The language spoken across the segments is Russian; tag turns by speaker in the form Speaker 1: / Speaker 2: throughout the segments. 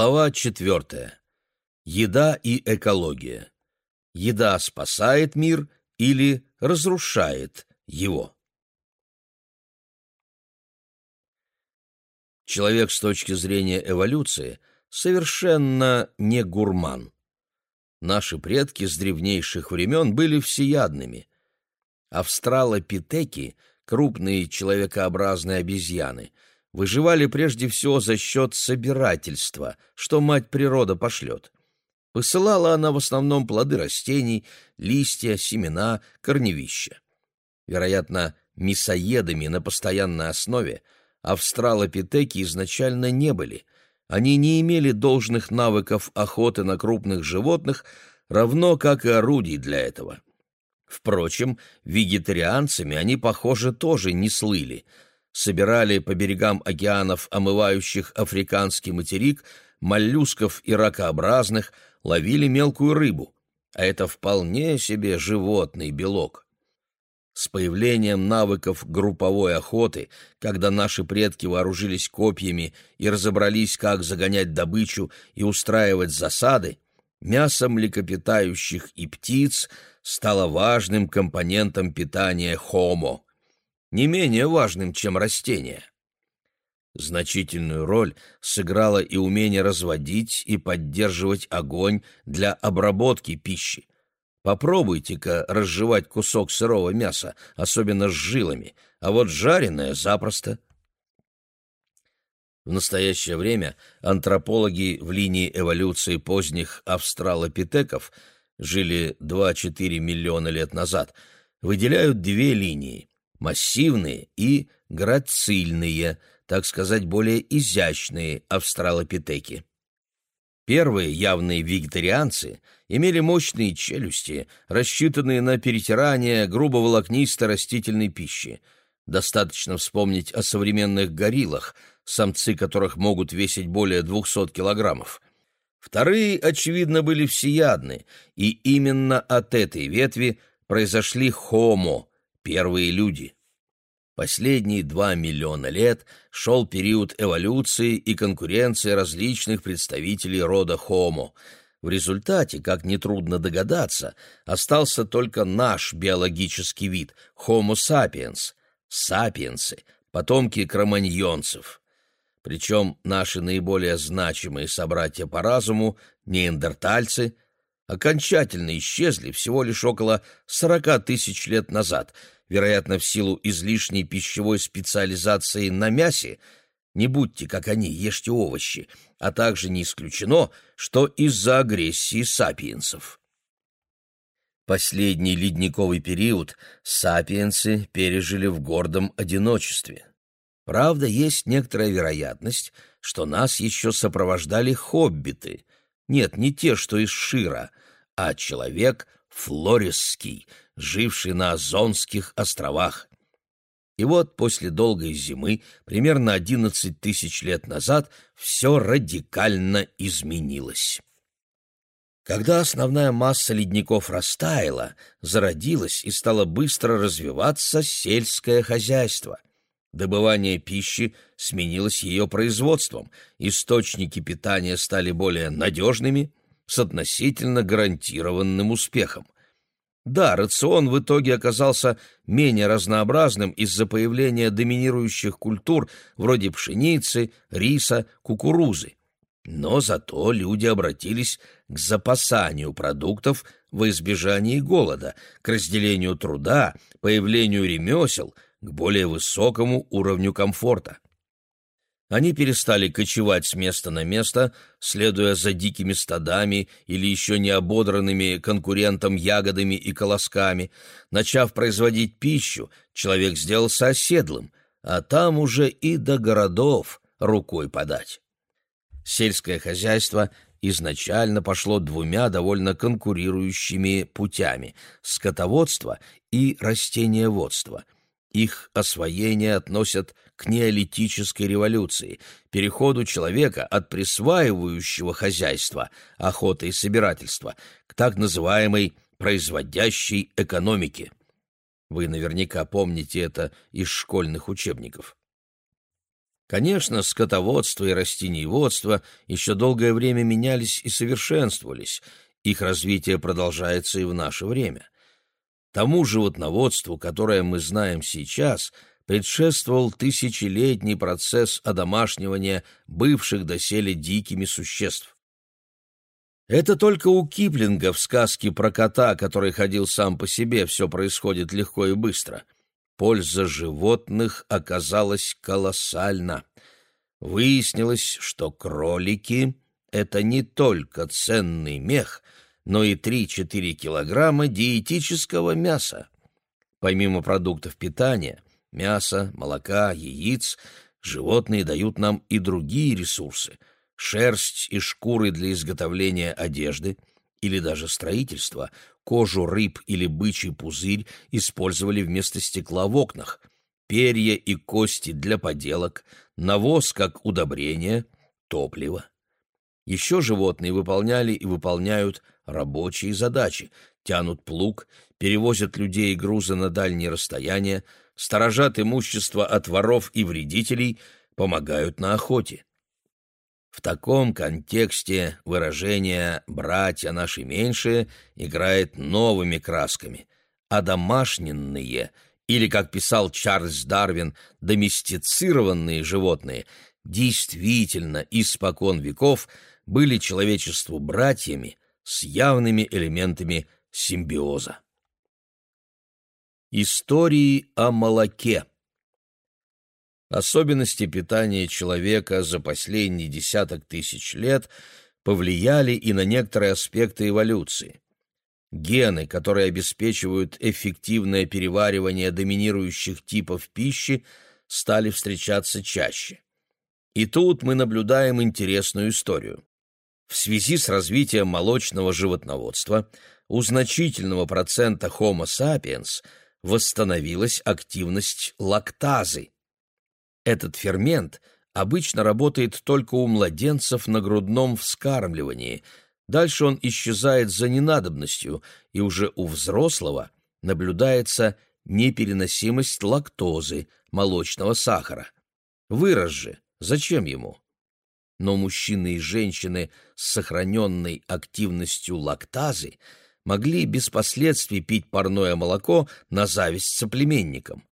Speaker 1: Глава четвертая. Еда и экология. Еда спасает мир или разрушает его. Человек с точки зрения эволюции совершенно не гурман. Наши предки с древнейших времен были всеядными. Австралопитеки, крупные человекообразные обезьяны – выживали прежде всего за счет собирательства, что мать природа пошлет. Посылала она в основном плоды растений, листья, семена, корневища. Вероятно, мясоедами на постоянной основе австралопитеки изначально не были. Они не имели должных навыков охоты на крупных животных, равно как и орудий для этого. Впрочем, вегетарианцами они, похоже, тоже не слыли — собирали по берегам океанов, омывающих африканский материк, моллюсков и ракообразных, ловили мелкую рыбу, а это вполне себе животный белок. С появлением навыков групповой охоты, когда наши предки вооружились копьями и разобрались, как загонять добычу и устраивать засады, мясо млекопитающих и птиц стало важным компонентом питания хомо не менее важным, чем растения. Значительную роль сыграло и умение разводить и поддерживать огонь для обработки пищи. Попробуйте-ка разжевать кусок сырого мяса, особенно с жилами, а вот жареное запросто. В настоящее время антропологи в линии эволюции поздних австралопитеков жили 2-4 миллиона лет назад, выделяют две линии массивные и грацильные, так сказать, более изящные австралопитеки. Первые явные вегетарианцы имели мощные челюсти, рассчитанные на перетирание грубоволокнистой растительной пищи. Достаточно вспомнить о современных гориллах, самцы которых могут весить более 200 килограммов. Вторые, очевидно, были всеядны, и именно от этой ветви произошли хомо, первые люди. Последние два миллиона лет шел период эволюции и конкуренции различных представителей рода Homo. В результате, как нетрудно догадаться, остался только наш биологический вид – Homo sapiens, сапиенсы, потомки кроманьонцев. Причем наши наиболее значимые собратья по разуму, неандертальцы – окончательно исчезли всего лишь около 40 тысяч лет назад, вероятно, в силу излишней пищевой специализации на мясе, не будьте как они, ешьте овощи, а также не исключено, что из-за агрессии сапиенсов. Последний ледниковый период сапиенсы пережили в гордом одиночестве. Правда, есть некоторая вероятность, что нас еще сопровождали хоббиты. Нет, не те, что из Шира, а человек флорисский, живший на Азонских островах. И вот после долгой зимы, примерно 11 тысяч лет назад, все радикально изменилось. Когда основная масса ледников растаяла, зародилось и стало быстро развиваться сельское хозяйство. Добывание пищи сменилось ее производством, источники питания стали более надежными, с относительно гарантированным успехом. Да, рацион в итоге оказался менее разнообразным из-за появления доминирующих культур вроде пшеницы, риса, кукурузы. Но зато люди обратились к запасанию продуктов во избежании голода, к разделению труда, появлению ремесел, к более высокому уровню комфорта. Они перестали кочевать с места на место, следуя за дикими стадами или еще не ободранными конкурентом ягодами и колосками. Начав производить пищу, человек сделался оседлым, а там уже и до городов рукой подать. Сельское хозяйство изначально пошло двумя довольно конкурирующими путями – скотоводство и растениеводство. Их освоение относят к неолитической революции, переходу человека от присваивающего хозяйства, охоты и собирательства, к так называемой производящей экономике. Вы наверняка помните это из школьных учебников. Конечно, скотоводство и растениеводство еще долгое время менялись и совершенствовались, их развитие продолжается и в наше время. Тому животноводству, которое мы знаем сейчас, предшествовал тысячелетний процесс одомашнивания бывших доселе дикими существ. Это только у Киплинга в сказке про кота, который ходил сам по себе, все происходит легко и быстро. Польза животных оказалась колоссальна. Выяснилось, что кролики — это не только ценный мех, но и 3-4 килограмма диетического мяса. Помимо продуктов питания, мяса, молока, яиц, животные дают нам и другие ресурсы — шерсть и шкуры для изготовления одежды или даже строительства, кожу рыб или бычий пузырь использовали вместо стекла в окнах, перья и кости для поделок, навоз как удобрение, топливо. Еще животные выполняли и выполняют рабочие задачи, тянут плуг, перевозят людей и грузы на дальние расстояния, сторожат имущество от воров и вредителей, помогают на охоте. В таком контексте выражение «братья наши меньшие» играет новыми красками, а домашненные, или, как писал Чарльз Дарвин, доместицированные животные, действительно испокон веков были человечеству братьями с явными элементами симбиоза. Истории о молоке Особенности питания человека за последние десяток тысяч лет повлияли и на некоторые аспекты эволюции. Гены, которые обеспечивают эффективное переваривание доминирующих типов пищи, стали встречаться чаще. И тут мы наблюдаем интересную историю. В связи с развитием молочного животноводства у значительного процента Homo sapiens восстановилась активность лактазы, этот фермент обычно работает только у младенцев на грудном вскармливании. Дальше он исчезает за ненадобностью, и уже у взрослого наблюдается непереносимость лактозы, молочного сахара. Вырос же, зачем ему? Но мужчины и женщины с сохраненной активностью лактазы могли без последствий пить парное молоко на зависть соплеменникам.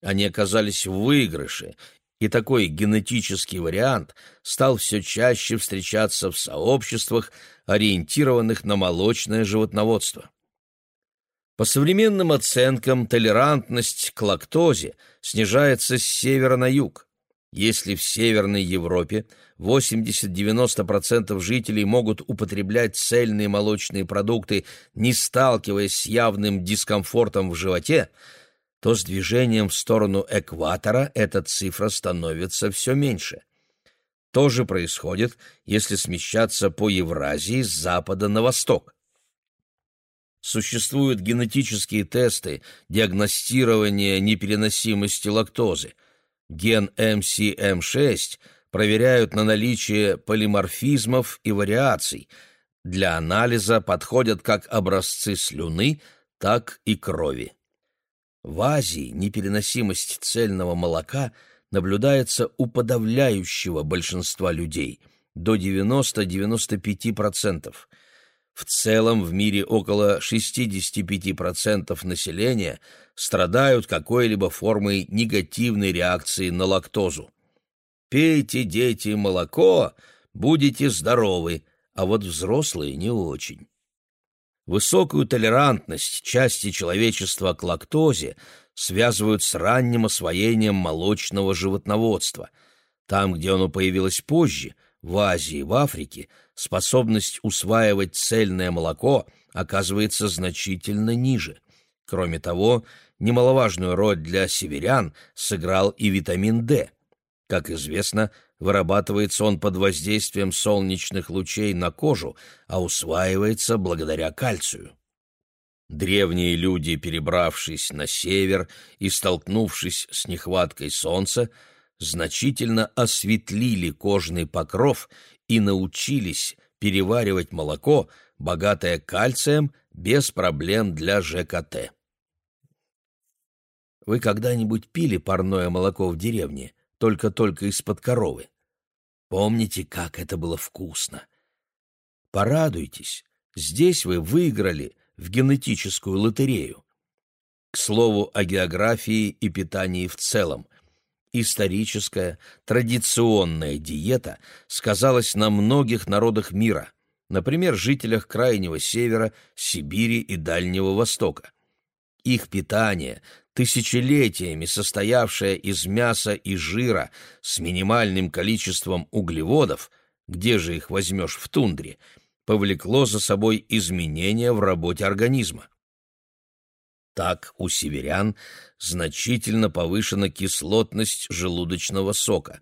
Speaker 1: Они оказались в выигрыше, и такой генетический вариант стал все чаще встречаться в сообществах, ориентированных на молочное животноводство. По современным оценкам, толерантность к лактозе снижается с севера на юг. Если в Северной Европе 80-90% жителей могут употреблять цельные молочные продукты, не сталкиваясь с явным дискомфортом в животе, то с движением в сторону экватора эта цифра становится все меньше. То же происходит, если смещаться по Евразии с запада на восток. Существуют генетические тесты диагностирования непереносимости лактозы. Ген MCM6 проверяют на наличие полиморфизмов и вариаций. Для анализа подходят как образцы слюны, так и крови. В Азии непереносимость цельного молока наблюдается у подавляющего большинства людей – до 90-95%. В целом в мире около 65% населения страдают какой-либо формой негативной реакции на лактозу. Пейте, дети, молоко, будете здоровы, а вот взрослые не очень. Высокую толерантность части человечества к лактозе связывают с ранним освоением молочного животноводства. Там, где оно появилось позже, в Азии и в Африке, способность усваивать цельное молоко оказывается значительно ниже. Кроме того, немаловажную роль для северян сыграл и витамин D. Как известно, Вырабатывается он под воздействием солнечных лучей на кожу, а усваивается благодаря кальцию. Древние люди, перебравшись на север и столкнувшись с нехваткой солнца, значительно осветлили кожный покров и научились переваривать молоко, богатое кальцием, без проблем для ЖКТ. Вы когда-нибудь пили парное молоко в деревне? только-только из-под коровы. Помните, как это было вкусно? Порадуйтесь, здесь вы выиграли в генетическую лотерею. К слову о географии и питании в целом. Историческая, традиционная диета сказалась на многих народах мира, например, жителях Крайнего Севера, Сибири и Дальнего Востока. Их питание, тысячелетиями состоявшее из мяса и жира с минимальным количеством углеводов, где же их возьмешь в тундре, повлекло за собой изменения в работе организма. Так у северян значительно повышена кислотность желудочного сока.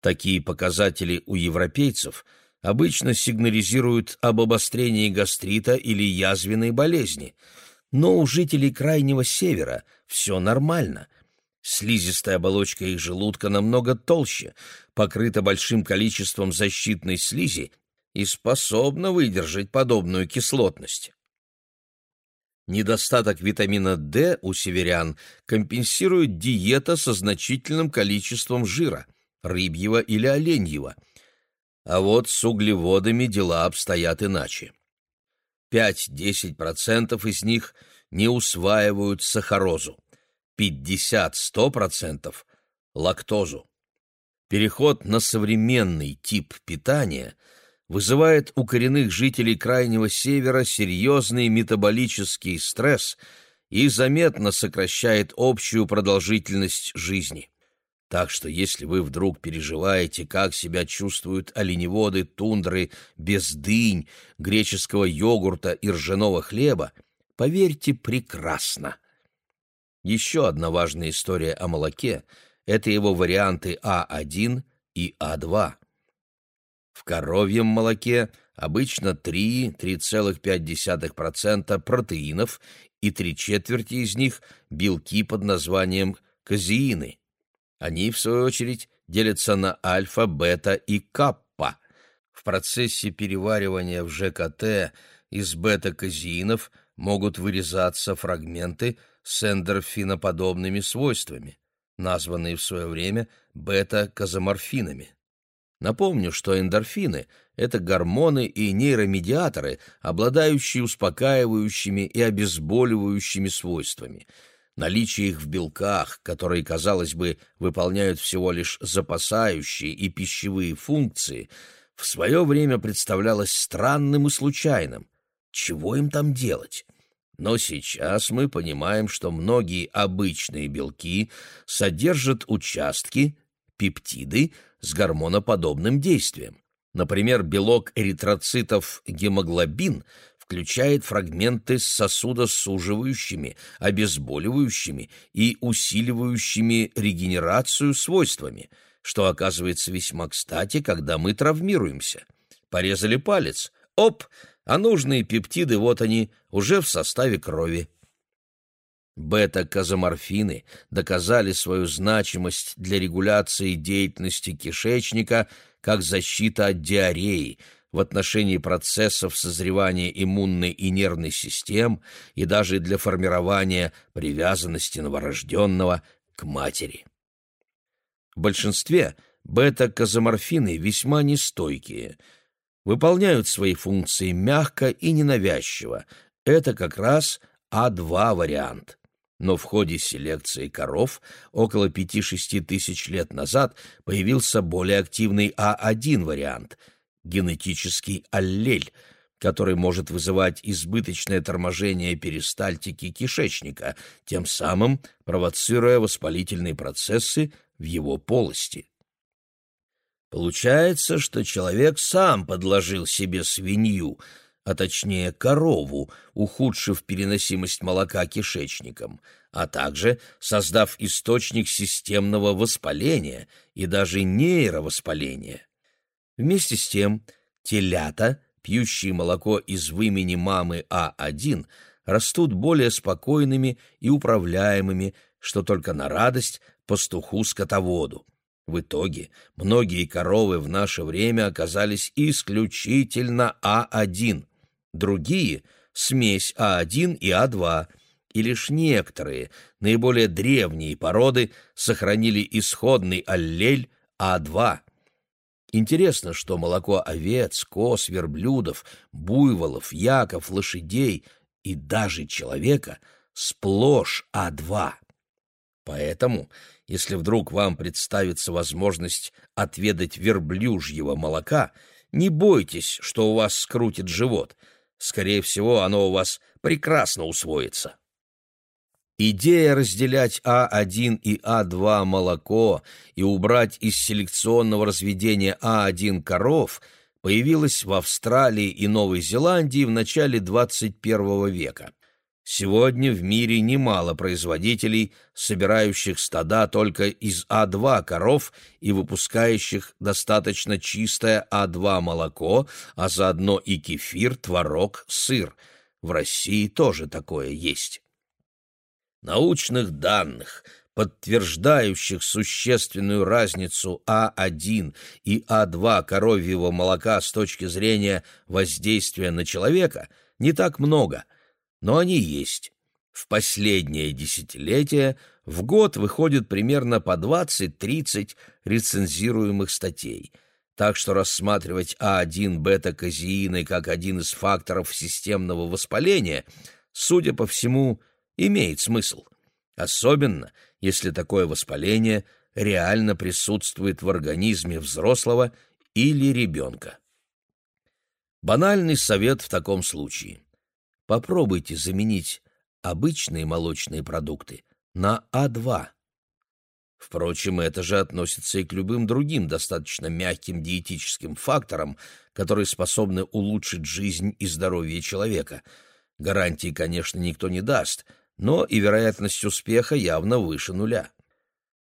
Speaker 1: Такие показатели у европейцев обычно сигнализируют об обострении гастрита или язвенной болезни – но у жителей Крайнего Севера все нормально. Слизистая оболочка их желудка намного толще, покрыта большим количеством защитной слизи и способна выдержать подобную кислотность. Недостаток витамина D у северян компенсирует диета со значительным количеством жира, рыбьего или оленьего. А вот с углеводами дела обстоят иначе. 5-10% из них не усваивают сахарозу, 50-100% – лактозу. Переход на современный тип питания вызывает у коренных жителей Крайнего Севера серьезный метаболический стресс и заметно сокращает общую продолжительность жизни. Так что если вы вдруг переживаете, как себя чувствуют оленеводы тундры без дынь, греческого йогурта и ржаного хлеба, поверьте, прекрасно. Еще одна важная история о молоке – это его варианты А1 и А2. В коровьем молоке обычно 3-3,5% протеинов и три четверти из них – белки под названием казеины. Они, в свою очередь, делятся на альфа, бета и каппа. В процессе переваривания в ЖКТ из бета-казеинов могут вырезаться фрагменты с эндорфиноподобными свойствами, названные в свое время бета-казоморфинами. Напомню, что эндорфины – это гормоны и нейромедиаторы, обладающие успокаивающими и обезболивающими свойствами – Наличие их в белках, которые, казалось бы, выполняют всего лишь запасающие и пищевые функции, в свое время представлялось странным и случайным. Чего им там делать? Но сейчас мы понимаем, что многие обычные белки содержат участки, пептиды с гормоноподобным действием. Например, белок эритроцитов гемоглобин включает фрагменты с сосудосуживающими, обезболивающими и усиливающими регенерацию свойствами, что оказывается весьма кстати, когда мы травмируемся. Порезали палец, оп, а нужные пептиды, вот они, уже в составе крови. Бета-казоморфины доказали свою значимость для регуляции деятельности кишечника как защита от диареи – в отношении процессов созревания иммунной и нервной систем и даже для формирования привязанности новорожденного к матери. В большинстве бета-казоморфины весьма нестойкие, выполняют свои функции мягко и ненавязчиво. Это как раз А2 вариант. Но в ходе селекции коров около 5-6 тысяч лет назад появился более активный А1 вариант – генетический аллель, который может вызывать избыточное торможение перистальтики кишечника, тем самым провоцируя воспалительные процессы в его полости. Получается, что человек сам подложил себе свинью, а точнее корову, ухудшив переносимость молока кишечником, а также создав источник системного воспаления и даже нейровоспаления. Вместе с тем, телята, пьющие молоко из вымени мамы А1, растут более спокойными и управляемыми, что только на радость пастуху-скотоводу. В итоге многие коровы в наше время оказались исключительно А1. Другие — смесь А1 и А2, и лишь некоторые, наиболее древние породы сохранили исходный аллель А2. Интересно, что молоко овец, коз, верблюдов, буйволов, яков, лошадей и даже человека сплошь А2. Поэтому, если вдруг вам представится возможность отведать верблюжьего молока, не бойтесь, что у вас скрутит живот. Скорее всего, оно у вас прекрасно усвоится. Идея разделять А1 и А2 молоко и убрать из селекционного разведения А1 коров появилась в Австралии и Новой Зеландии в начале 21 века. Сегодня в мире немало производителей, собирающих стада только из А2 коров и выпускающих достаточно чистое А2 молоко, а заодно и кефир, творог, сыр. В России тоже такое есть научных данных, подтверждающих существенную разницу А1 и А2 коровьего молока с точки зрения воздействия на человека, не так много, но они есть. В последнее десятилетие в год выходит примерно по 20-30 рецензируемых статей. Так что рассматривать А1 бета-казеины как один из факторов системного воспаления, судя по всему, имеет смысл. Особенно, если такое воспаление реально присутствует в организме взрослого или ребенка. Банальный совет в таком случае. Попробуйте заменить обычные молочные продукты на А2. Впрочем, это же относится и к любым другим достаточно мягким диетическим факторам, которые способны улучшить жизнь и здоровье человека. Гарантии, конечно, никто не даст — но и вероятность успеха явно выше нуля.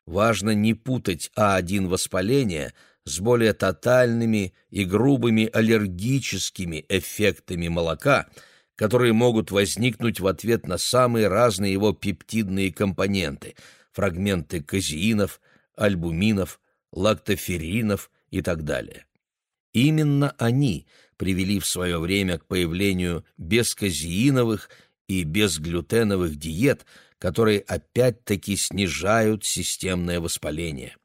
Speaker 1: Важно не путать А1 воспаления с более тотальными и грубыми аллергическими эффектами молока, которые могут возникнуть в ответ на самые разные его пептидные компоненты – фрагменты казеинов, альбуминов, лактоферинов и так далее. Именно они привели в свое время к появлению бесказеиновых и безглютеновых диет, которые опять-таки снижают системное воспаление,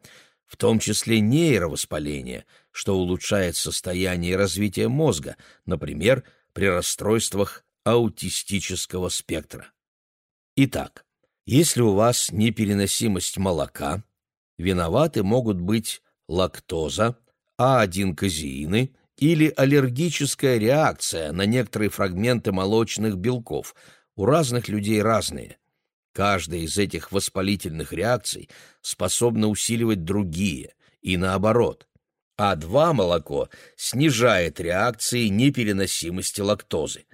Speaker 1: в том числе нейровоспаление, что улучшает состояние и развитие мозга, например, при расстройствах аутистического спектра. Итак, если у вас непереносимость молока, виноваты могут быть лактоза, А1-казеины или аллергическая реакция на некоторые фрагменты молочных белков. У разных людей разные. Каждая из этих воспалительных реакций способна усиливать другие, и наоборот. А2 молоко снижает реакции непереносимости лактозы.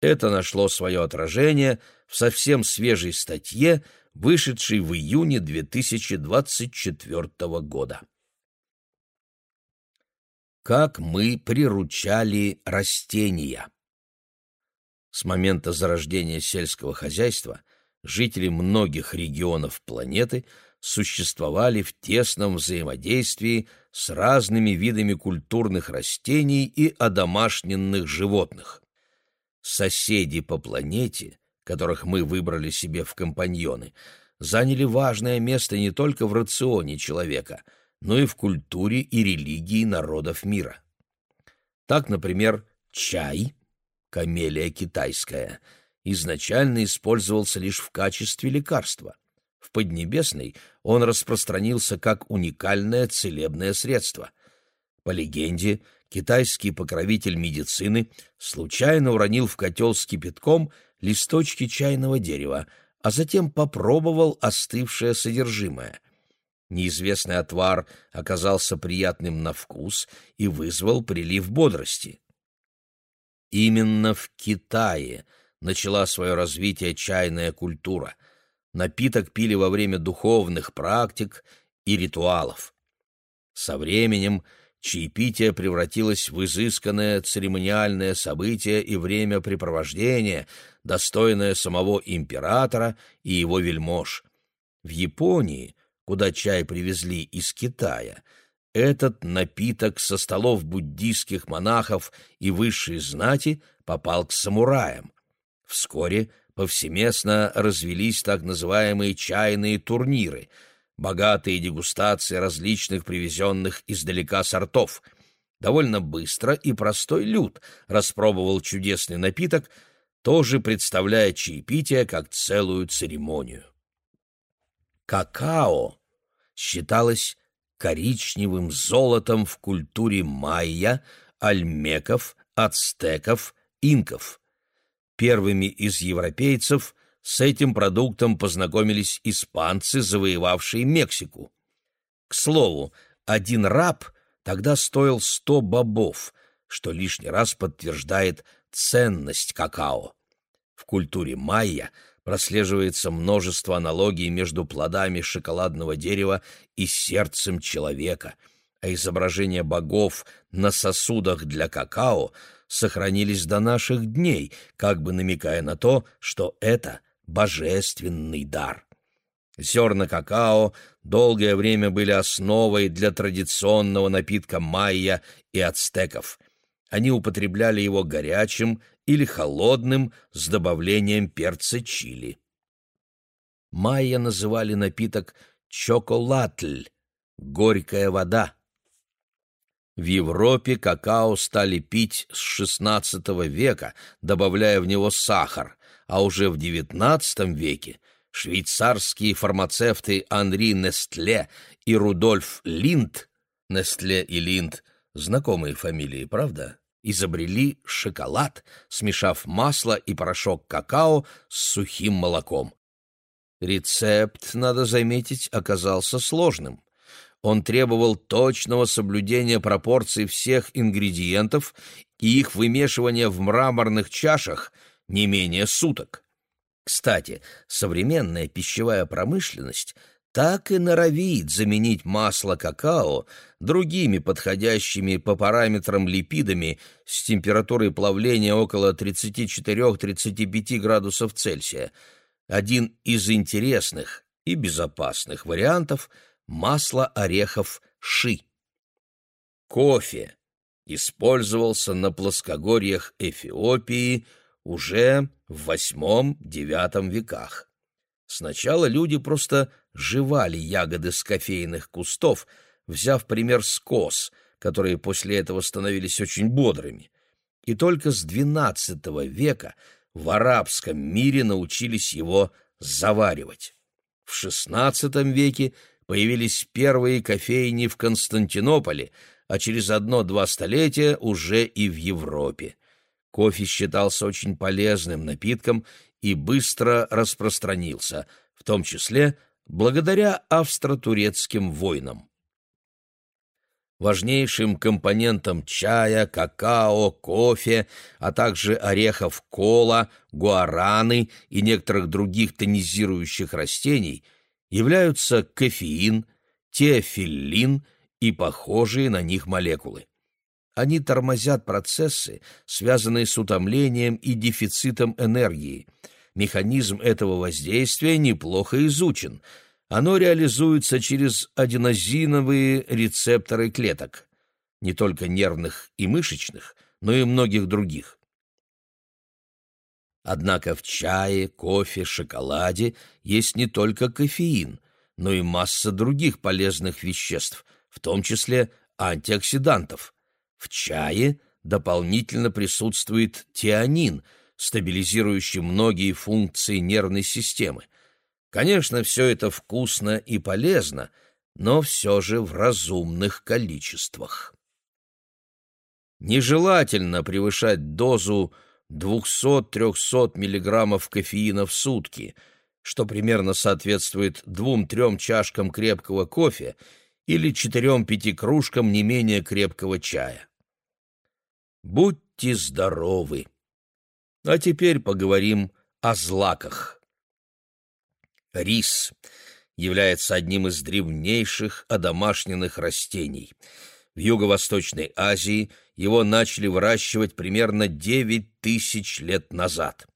Speaker 1: Это нашло свое отражение в совсем свежей статье, вышедшей в июне 2024 года как мы приручали растения. С момента зарождения сельского хозяйства жители многих регионов планеты существовали в тесном взаимодействии с разными видами культурных растений и одомашненных животных. Соседи по планете, которых мы выбрали себе в компаньоны, заняли важное место не только в рационе человека – но и в культуре и религии народов мира. Так, например, чай, камелия китайская, изначально использовался лишь в качестве лекарства. В Поднебесной он распространился как уникальное целебное средство. По легенде, китайский покровитель медицины случайно уронил в котел с кипятком листочки чайного дерева, а затем попробовал остывшее содержимое — Неизвестный отвар оказался приятным на вкус и вызвал прилив бодрости. Именно в Китае начала свое развитие чайная культура. Напиток пили во время духовных практик и ритуалов. Со временем чаепитие превратилось в изысканное церемониальное событие и времяпрепровождение, достойное самого императора и его вельмож. В Японии куда чай привезли из Китая, этот напиток со столов буддийских монахов и высшей знати попал к самураям. Вскоре повсеместно развелись так называемые чайные турниры, богатые дегустации различных привезенных издалека сортов. Довольно быстро и простой люд распробовал чудесный напиток, тоже представляя чаепитие как целую церемонию. Какао считалось коричневым золотом в культуре майя, альмеков, ацтеков, инков. Первыми из европейцев с этим продуктом познакомились испанцы, завоевавшие Мексику. К слову, один раб тогда стоил сто бобов, что лишний раз подтверждает ценность какао. В культуре майя прослеживается множество аналогий между плодами шоколадного дерева и сердцем человека, а изображения богов на сосудах для какао сохранились до наших дней, как бы намекая на то, что это божественный дар. Зерна какао долгое время были основой для традиционного напитка майя и ацтеков. Они употребляли его горячим или холодным с добавлением перца чили. Майя называли напиток чоколатль — горькая вода. В Европе какао стали пить с XVI века, добавляя в него сахар, а уже в XIX веке швейцарские фармацевты Анри Нестле и Рудольф Линд, Нестле и Линд — знакомые фамилии, правда? изобрели шоколад, смешав масло и порошок какао с сухим молоком. Рецепт, надо заметить, оказался сложным. Он требовал точного соблюдения пропорций всех ингредиентов и их вымешивания в мраморных чашах не менее суток. Кстати, современная пищевая промышленность – так и норовит заменить масло какао другими подходящими по параметрам липидами с температурой плавления около 34-35 градусов Цельсия. Один из интересных и безопасных вариантов – масло орехов ши. Кофе использовался на плоскогорьях Эфиопии уже в VIII-IX веках. Сначала люди просто жевали ягоды с кофейных кустов, взяв пример с коз, которые после этого становились очень бодрыми. И только с XII века в арабском мире научились его заваривать. В XVI веке появились первые кофейни в Константинополе, а через одно-два столетия уже и в Европе. Кофе считался очень полезным напитком и быстро распространился, в том числе благодаря австро-турецким войнам. Важнейшим компонентом чая, какао, кофе, а также орехов кола, гуараны и некоторых других тонизирующих растений являются кофеин, теофиллин и похожие на них молекулы. Они тормозят процессы, связанные с утомлением и дефицитом энергии – механизм этого воздействия неплохо изучен. Оно реализуется через аденозиновые рецепторы клеток, не только нервных и мышечных, но и многих других. Однако в чае, кофе, шоколаде есть не только кофеин, но и масса других полезных веществ, в том числе антиоксидантов. В чае дополнительно присутствует тианин – стабилизирующий многие функции нервной системы. Конечно, все это вкусно и полезно, но все же в разумных количествах. Нежелательно превышать дозу 200-300 мг кофеина в сутки, что примерно соответствует двум-трем чашкам крепкого кофе или четырем-пяти кружкам не менее крепкого чая. Будьте здоровы! А теперь поговорим о злаках. Рис является одним из древнейших одомашненных растений. В Юго-Восточной Азии его начали выращивать примерно 9 тысяч лет назад.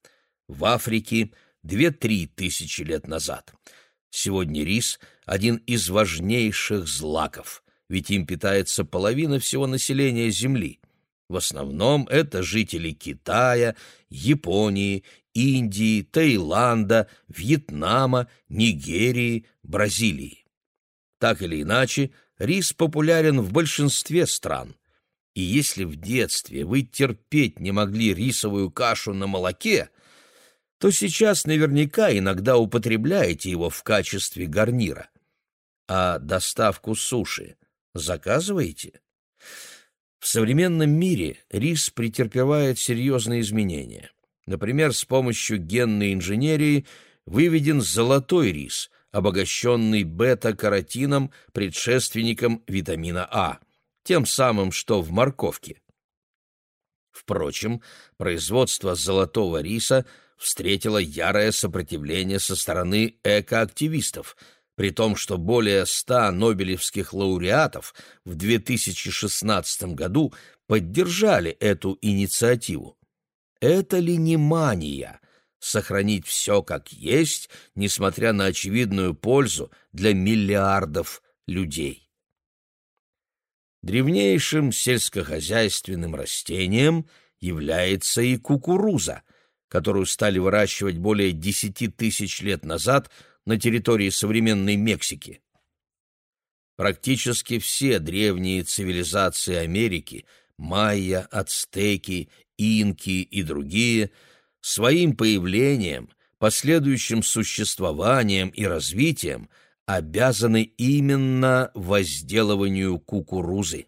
Speaker 1: В Африке – 2-3 тысячи лет назад. Сегодня рис – один из важнейших злаков, ведь им питается половина всего населения Земли. В основном это жители Китая, Японии, Индии, Таиланда, Вьетнама, Нигерии, Бразилии. Так или иначе, рис популярен в большинстве стран. И если в детстве вы терпеть не могли рисовую кашу на молоке, то сейчас наверняка иногда употребляете его в качестве гарнира. А доставку суши заказываете? В современном мире рис претерпевает серьезные изменения. Например, с помощью генной инженерии выведен золотой рис, обогащенный бета-каротином, предшественником витамина А, тем самым, что в морковке. Впрочем, производство золотого риса встретило ярое сопротивление со стороны экоактивистов, при том, что более ста нобелевских лауреатов в 2016 году поддержали эту инициативу. Это ли не мания — сохранить все как есть, несмотря на очевидную пользу для миллиардов людей? Древнейшим сельскохозяйственным растением является и кукуруза, которую стали выращивать более десяти тысяч лет назад на территории современной Мексики. Практически все древние цивилизации Америки – майя, ацтеки, инки и другие – своим появлением, последующим существованием и развитием – обязаны именно возделыванию кукурузы.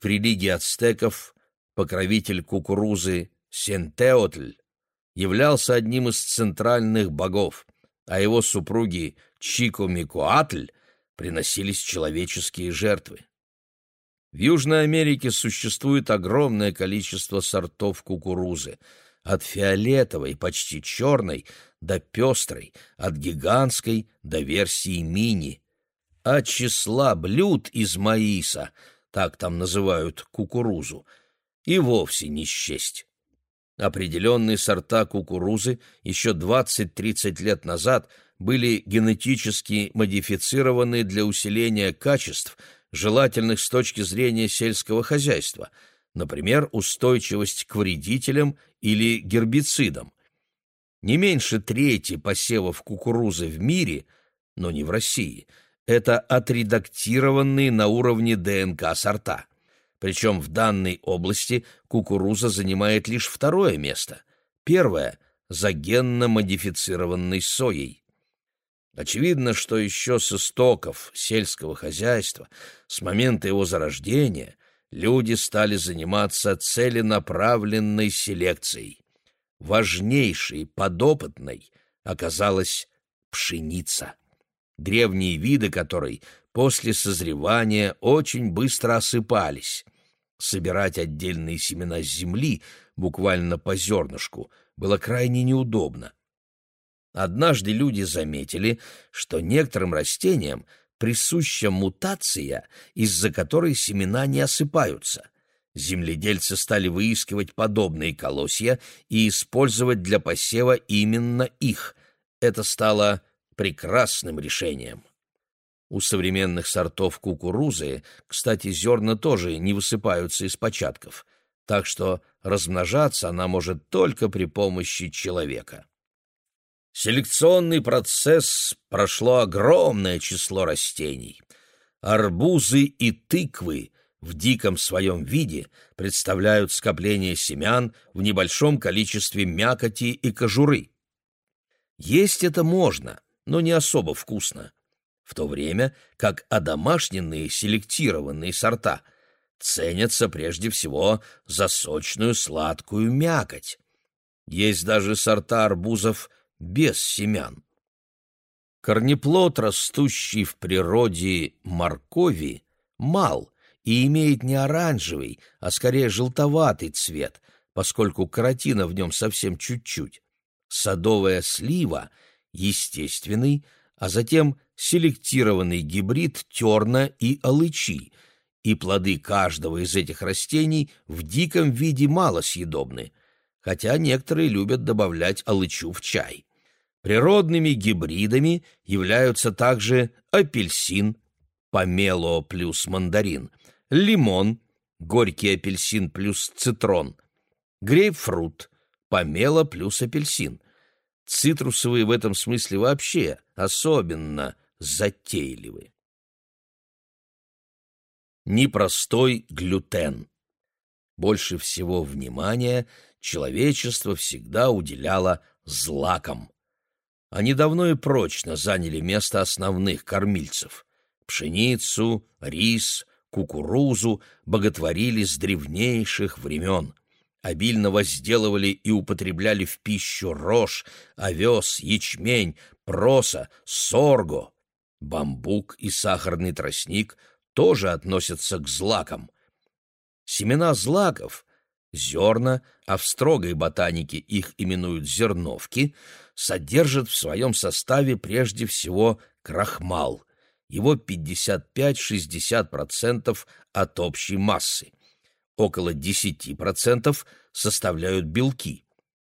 Speaker 1: В религии ацтеков покровитель кукурузы Сентеотль являлся одним из центральных богов, а его супруги Чико-Микоатль приносились человеческие жертвы. В Южной Америке существует огромное количество сортов кукурузы, от фиолетовой, почти черной, до пестрой, от гигантской до версии мини. А числа блюд из маиса, так там называют кукурузу, и вовсе не счесть. Определенные сорта кукурузы еще 20-30 лет назад были генетически модифицированы для усиления качеств, желательных с точки зрения сельского хозяйства, например, устойчивость к вредителям или гербицидам. Не меньше трети посевов кукурузы в мире, но не в России, это отредактированные на уровне ДНК сорта. Причем в данной области кукуруза занимает лишь второе место. Первое – за генно-модифицированной соей. Очевидно, что еще с истоков сельского хозяйства, с момента его зарождения, люди стали заниматься целенаправленной селекцией. Важнейшей подопытной оказалась пшеница, древние виды которой после созревания очень быстро осыпались. Собирать отдельные семена с земли, буквально по зернышку, было крайне неудобно. Однажды люди заметили, что некоторым растениям присуща мутация, из-за которой семена не осыпаются. Земледельцы стали выискивать подобные колосья и использовать для посева именно их. Это стало прекрасным решением. У современных сортов кукурузы, кстати, зерна тоже не высыпаются из початков, так что размножаться она может только при помощи человека. Селекционный процесс прошло огромное число растений. Арбузы и тыквы в диком своем виде представляют скопление семян в небольшом количестве мякоти и кожуры. Есть это можно, но не особо вкусно. В то время как одомашненные селектированные сорта ценятся прежде всего за сочную сладкую мякоть. Есть даже сорта арбузов – без семян. Корнеплод, растущий в природе моркови, мал и имеет не оранжевый, а скорее желтоватый цвет, поскольку каротина в нем совсем чуть-чуть. Садовая слива — естественный, а затем селектированный гибрид терна и алычи, и плоды каждого из этих растений в диком виде малосъедобны, хотя некоторые любят добавлять алычу в чай. Природными гибридами являются также апельсин, помело плюс мандарин, лимон, горький апельсин плюс цитрон, грейпфрут, помело плюс апельсин. Цитрусовые в этом смысле вообще особенно затейливы. Непростой глютен. Больше всего внимания человечество всегда уделяло злакам. Они давно и прочно заняли место основных кормильцев. Пшеницу, рис, кукурузу боготворили с древнейших времен. Обильно возделывали и употребляли в пищу рожь, овес, ячмень, проса, сорго. Бамбук и сахарный тростник тоже относятся к злакам. Семена злаков — зерна, а в строгой ботанике их именуют зерновки — содержит в своем составе прежде всего крахмал, его 55-60% от общей массы. Около 10% составляют белки.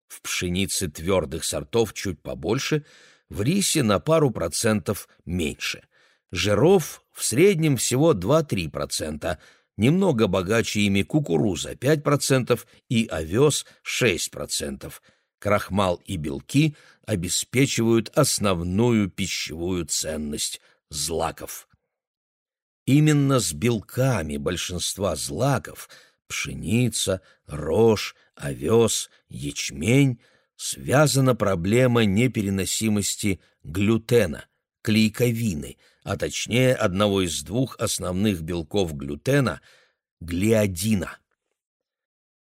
Speaker 1: В пшенице твердых сортов чуть побольше, в рисе на пару процентов меньше. Жиров в среднем всего 2-3%, немного богаче ими кукуруза 5% и овес 6% крахмал и белки обеспечивают основную пищевую ценность злаков. Именно с белками большинства злаков – пшеница, рожь, овес, ячмень – связана проблема непереносимости глютена, клейковины, а точнее одного из двух основных белков глютена – глиадина.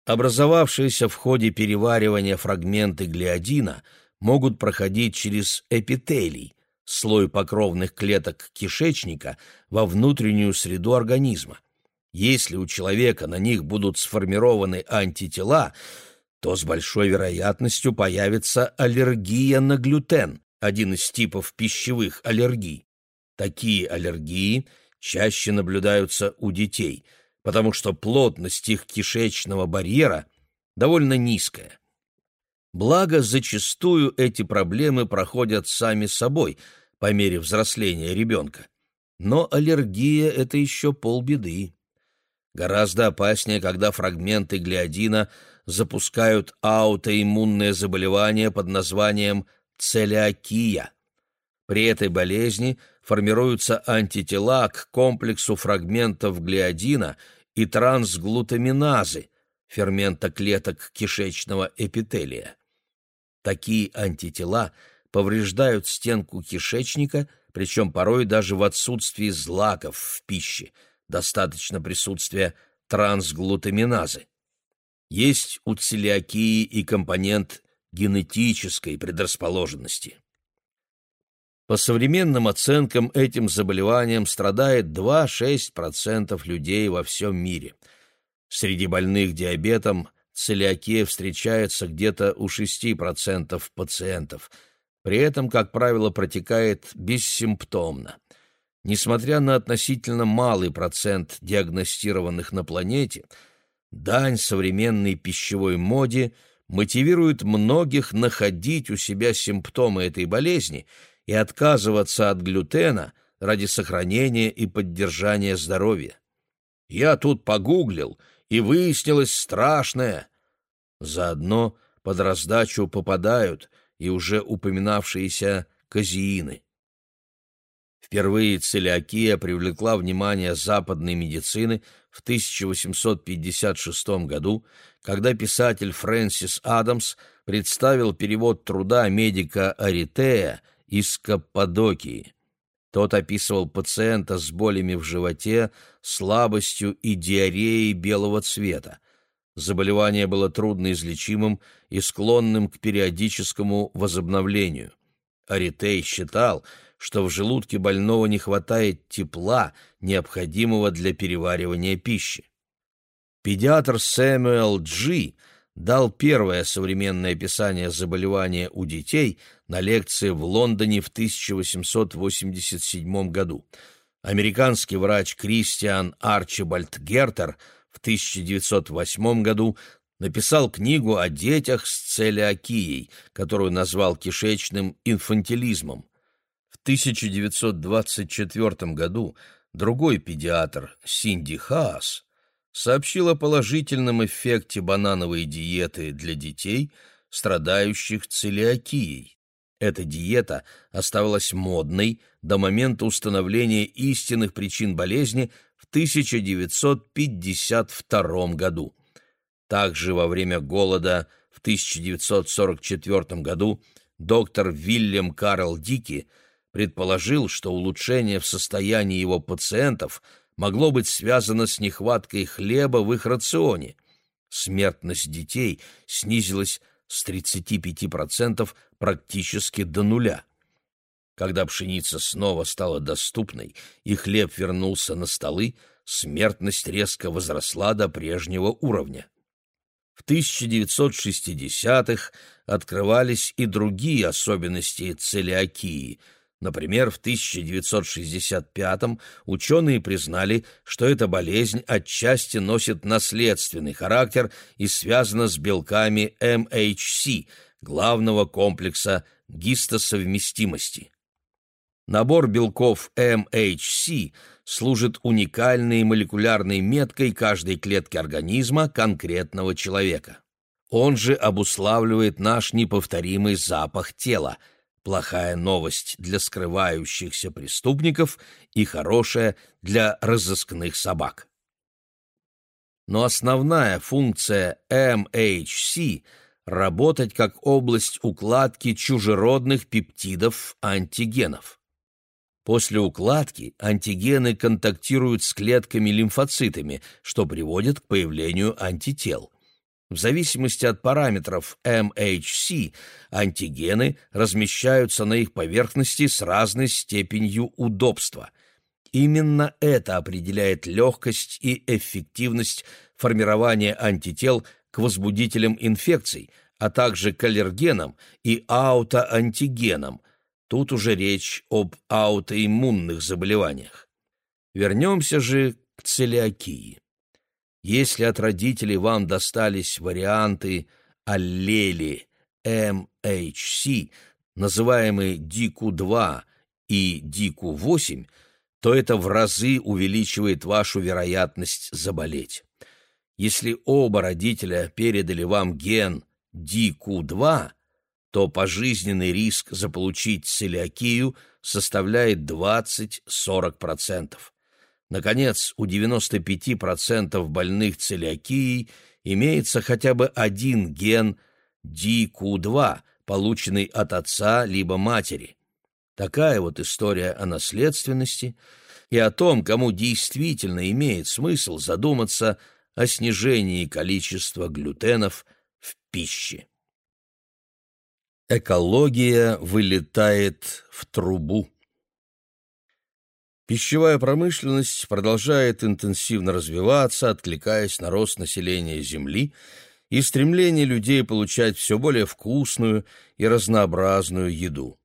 Speaker 1: Образовавшиеся в ходе переваривания фрагменты глиадина могут проходить через эпителий, слой покровных клеток кишечника, во внутреннюю среду организма. Если у человека на них будут сформированы антитела, то с большой вероятностью появится аллергия на глютен, один из типов пищевых аллергий. Такие аллергии чаще наблюдаются у детей – потому что плотность их кишечного барьера довольно низкая. Благо, зачастую эти проблемы проходят сами собой по мере взросления ребенка. Но аллергия — это еще полбеды. Гораздо опаснее, когда фрагменты глиадина запускают аутоиммунное заболевание под названием целиакия. При этой болезни формируются антитела к комплексу фрагментов глиадина и трансглутаминазы, фермента клеток кишечного эпителия. Такие антитела повреждают стенку кишечника, причем порой даже в отсутствии злаков в пище, достаточно присутствия трансглутаминазы. Есть у целиакии и компонент генетической предрасположенности. По современным оценкам, этим заболеванием страдает 2-6% людей во всем мире. Среди больных диабетом целиакия встречается где-то у 6% пациентов. При этом, как правило, протекает бессимптомно. Несмотря на относительно малый процент диагностированных на планете, дань современной пищевой моде мотивирует многих находить у себя симптомы этой болезни – и отказываться от глютена ради сохранения и поддержания здоровья. Я тут погуглил, и выяснилось страшное. Заодно под раздачу попадают и уже упоминавшиеся казеины. Впервые целиакия привлекла внимание западной медицины в 1856 году, когда писатель Фрэнсис Адамс представил перевод труда медика Аритея из Каппадокии. Тот описывал пациента с болями в животе, слабостью и диареей белого цвета. Заболевание было трудноизлечимым и склонным к периодическому возобновлению. Аритей считал, что в желудке больного не хватает тепла, необходимого для переваривания пищи. Педиатр Сэмюэл Джи дал первое современное описание заболевания у детей на лекции в Лондоне в 1887 году. Американский врач Кристиан Арчибальд Гертер 1908 году написал книгу о детях с целиакией, которую назвал кишечным инфантилизмом. В 1924 году другой педиатр Синди Хаас сообщил о положительном эффекте банановой диеты для детей, страдающих целиакией. Эта диета оставалась модной до момента установления истинных причин болезни 1952 году. Также во время голода в 1944 году доктор Вильям Карл Дики предположил, что улучшение в состоянии его пациентов могло быть связано с нехваткой хлеба в их рационе. Смертность детей снизилась с 35% практически до нуля. Когда пшеница снова стала доступной и хлеб вернулся на столы, смертность резко возросла до прежнего уровня. В 1960-х открывались и другие особенности целиакии – Например, в 1965-м ученые признали, что эта болезнь отчасти носит наследственный характер и связана с белками MHC, главного комплекса гистосовместимости. Набор белков MHC служит уникальной молекулярной меткой каждой клетки организма конкретного человека. Он же обуславливает наш неповторимый запах тела – плохая новость для скрывающихся преступников и хорошая для разыскных собак. Но основная функция MHC – работать как область укладки чужеродных пептидов-антигенов. После укладки антигены контактируют с клетками-лимфоцитами, что приводит к появлению антител – в зависимости от параметров MHC антигены размещаются на их поверхности с разной степенью удобства. Именно это определяет легкость и эффективность формирования антител к возбудителям инфекций, а также к аллергенам и аутоантигенам. Тут уже речь об аутоиммунных заболеваниях. Вернемся же к целиакии. Если от родителей вам достались варианты аллели MHC, называемые DICU-2 и DICU-8, то это в разы увеличивает вашу вероятность заболеть. Если оба родителя передали вам ген DICU-2, то пожизненный риск заполучить целиакию составляет 20-40%. Наконец, у 95% больных целиакией имеется хотя бы один ген DQ2, полученный от отца либо матери. Такая вот история о наследственности и о том, кому действительно имеет смысл задуматься о снижении количества глютенов в пище. Экология вылетает в трубу. Пищевая промышленность продолжает интенсивно развиваться, откликаясь на рост населения Земли и стремление людей получать все более вкусную и разнообразную еду.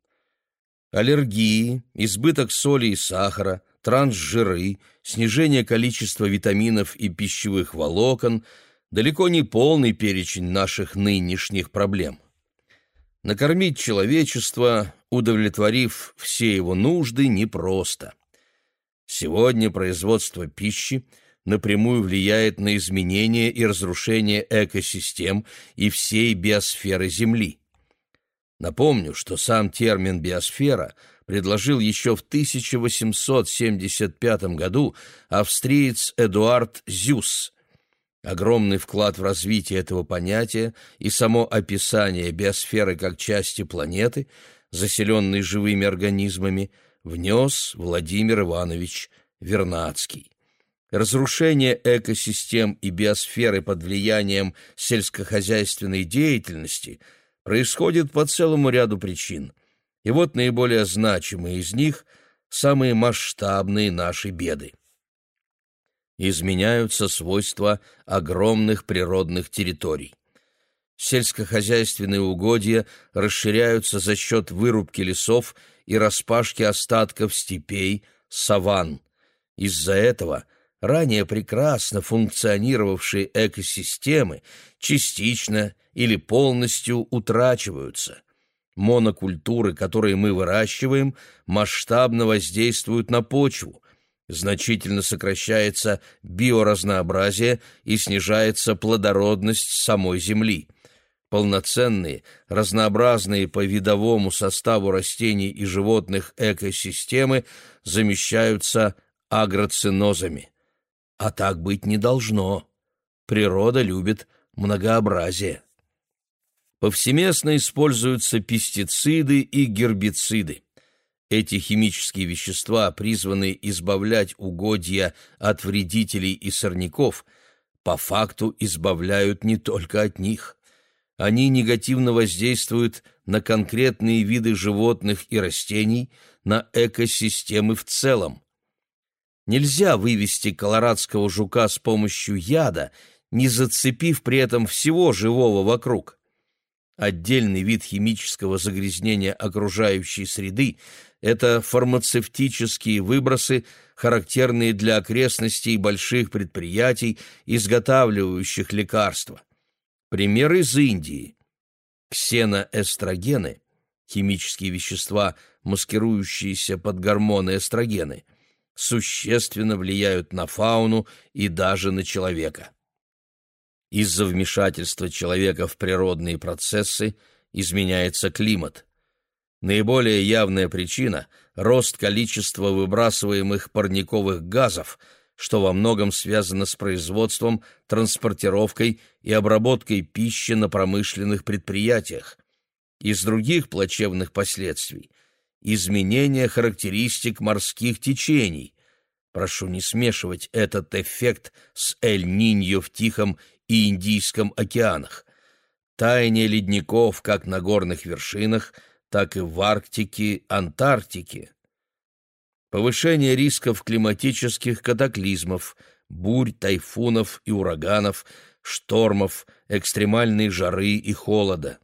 Speaker 1: Аллергии, избыток соли и сахара, трансжиры, снижение количества витаминов и пищевых волокон – далеко не полный перечень наших нынешних проблем. Накормить человечество, удовлетворив все его нужды, непросто – Сегодня производство пищи напрямую влияет на изменение и разрушение экосистем и всей биосферы Земли. Напомню, что сам термин «биосфера» предложил еще в 1875 году австриец Эдуард Зюс. Огромный вклад в развитие этого понятия и само описание биосферы как части планеты, заселенной живыми организмами – внес Владимир Иванович Вернадский. Разрушение экосистем и биосферы под влиянием сельскохозяйственной деятельности происходит по целому ряду причин. И вот наиболее значимые из них – самые масштабные наши беды. Изменяются свойства огромных природных территорий. Сельскохозяйственные угодья расширяются за счет вырубки лесов и распашки остатков степей, саван. Из-за этого ранее прекрасно функционировавшие экосистемы частично или полностью утрачиваются. Монокультуры, которые мы выращиваем, масштабно воздействуют на почву. Значительно сокращается биоразнообразие и снижается плодородность самой земли. Полноценные, разнообразные по видовому составу растений и животных экосистемы замещаются агроцинозами. А так быть не должно. Природа любит многообразие. Повсеместно используются пестициды и гербициды. Эти химические вещества, призванные избавлять угодья от вредителей и сорняков, по факту избавляют не только от них. Они негативно воздействуют на конкретные виды животных и растений, на экосистемы в целом. Нельзя вывести колорадского жука с помощью яда, не зацепив при этом всего живого вокруг. Отдельный вид химического загрязнения окружающей среды – это фармацевтические выбросы, характерные для окрестностей больших предприятий, изготавливающих лекарства. Пример из Индии. Ксеноэстрогены – химические вещества, маскирующиеся под гормоны эстрогены – существенно влияют на фауну и даже на человека. Из-за вмешательства человека в природные процессы изменяется климат. Наиболее явная причина – рост количества выбрасываемых парниковых газов, что во многом связано с производством, транспортировкой и обработкой пищи на промышленных предприятиях. Из других плачевных последствий изменение характеристик морских течений. Прошу не смешивать этот эффект с Эль-Ниньо в Тихом и Индийском океанах. Таяние ледников как на горных вершинах, так и в Арктике, Антарктике. Повышение рисков климатических катаклизмов, бурь, тайфунов и ураганов, штормов, экстремальной жары и холода.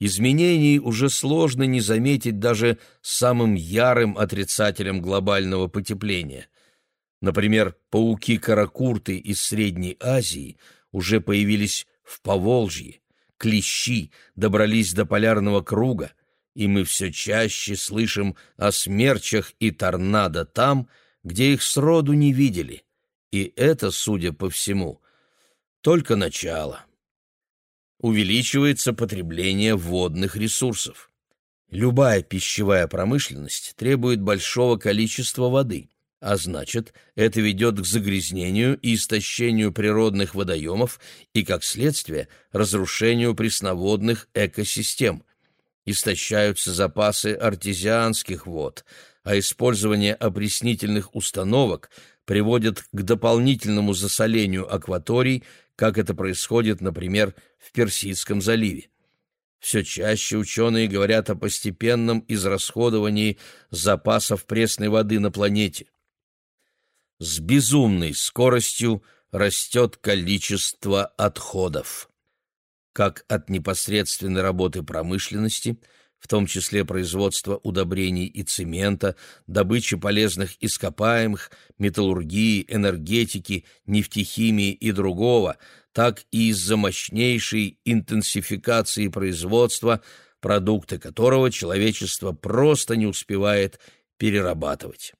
Speaker 1: Изменений уже сложно не заметить даже самым ярым отрицателем глобального потепления. Например, пауки-каракурты из Средней Азии уже появились в Поволжье, клещи добрались до полярного круга, и мы все чаще слышим о смерчах и торнадо там, где их сроду не видели. И это, судя по всему, только начало увеличивается потребление водных ресурсов. Любая пищевая промышленность требует большого количества воды, а значит, это ведет к загрязнению и истощению природных водоемов и, как следствие, разрушению пресноводных экосистем. Истощаются запасы артезианских вод, а использование опреснительных установок приводит к дополнительному засолению акваторий, как это происходит, например, в Персидском заливе. Все чаще ученые говорят о постепенном израсходовании запасов пресной воды на планете. С безумной скоростью растет количество отходов. Как от непосредственной работы промышленности – в том числе производство удобрений и цемента, добычи полезных ископаемых, металлургии, энергетики, нефтехимии и другого, так и из-за мощнейшей интенсификации производства, продукты которого человечество просто не успевает перерабатывать.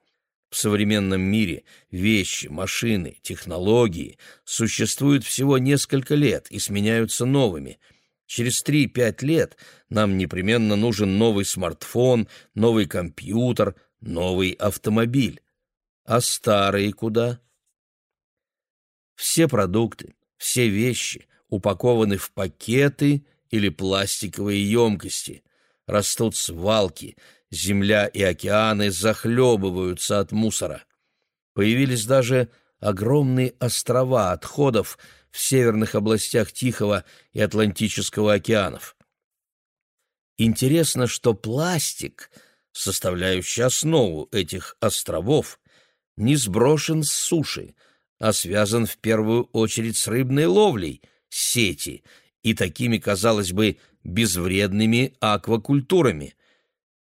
Speaker 1: В современном мире вещи, машины, технологии существуют всего несколько лет и сменяются новыми – Через 3-5 лет нам непременно нужен новый смартфон, новый компьютер, новый автомобиль. А старые куда? Все продукты, все вещи упакованы в пакеты или пластиковые емкости. Растут свалки, земля и океаны захлебываются от мусора. Появились даже огромные острова отходов, в северных областях Тихого и Атлантического океанов. Интересно, что пластик, составляющий основу этих островов, не сброшен с суши, а связан в первую очередь с рыбной ловлей, сети и такими, казалось бы, безвредными аквакультурами.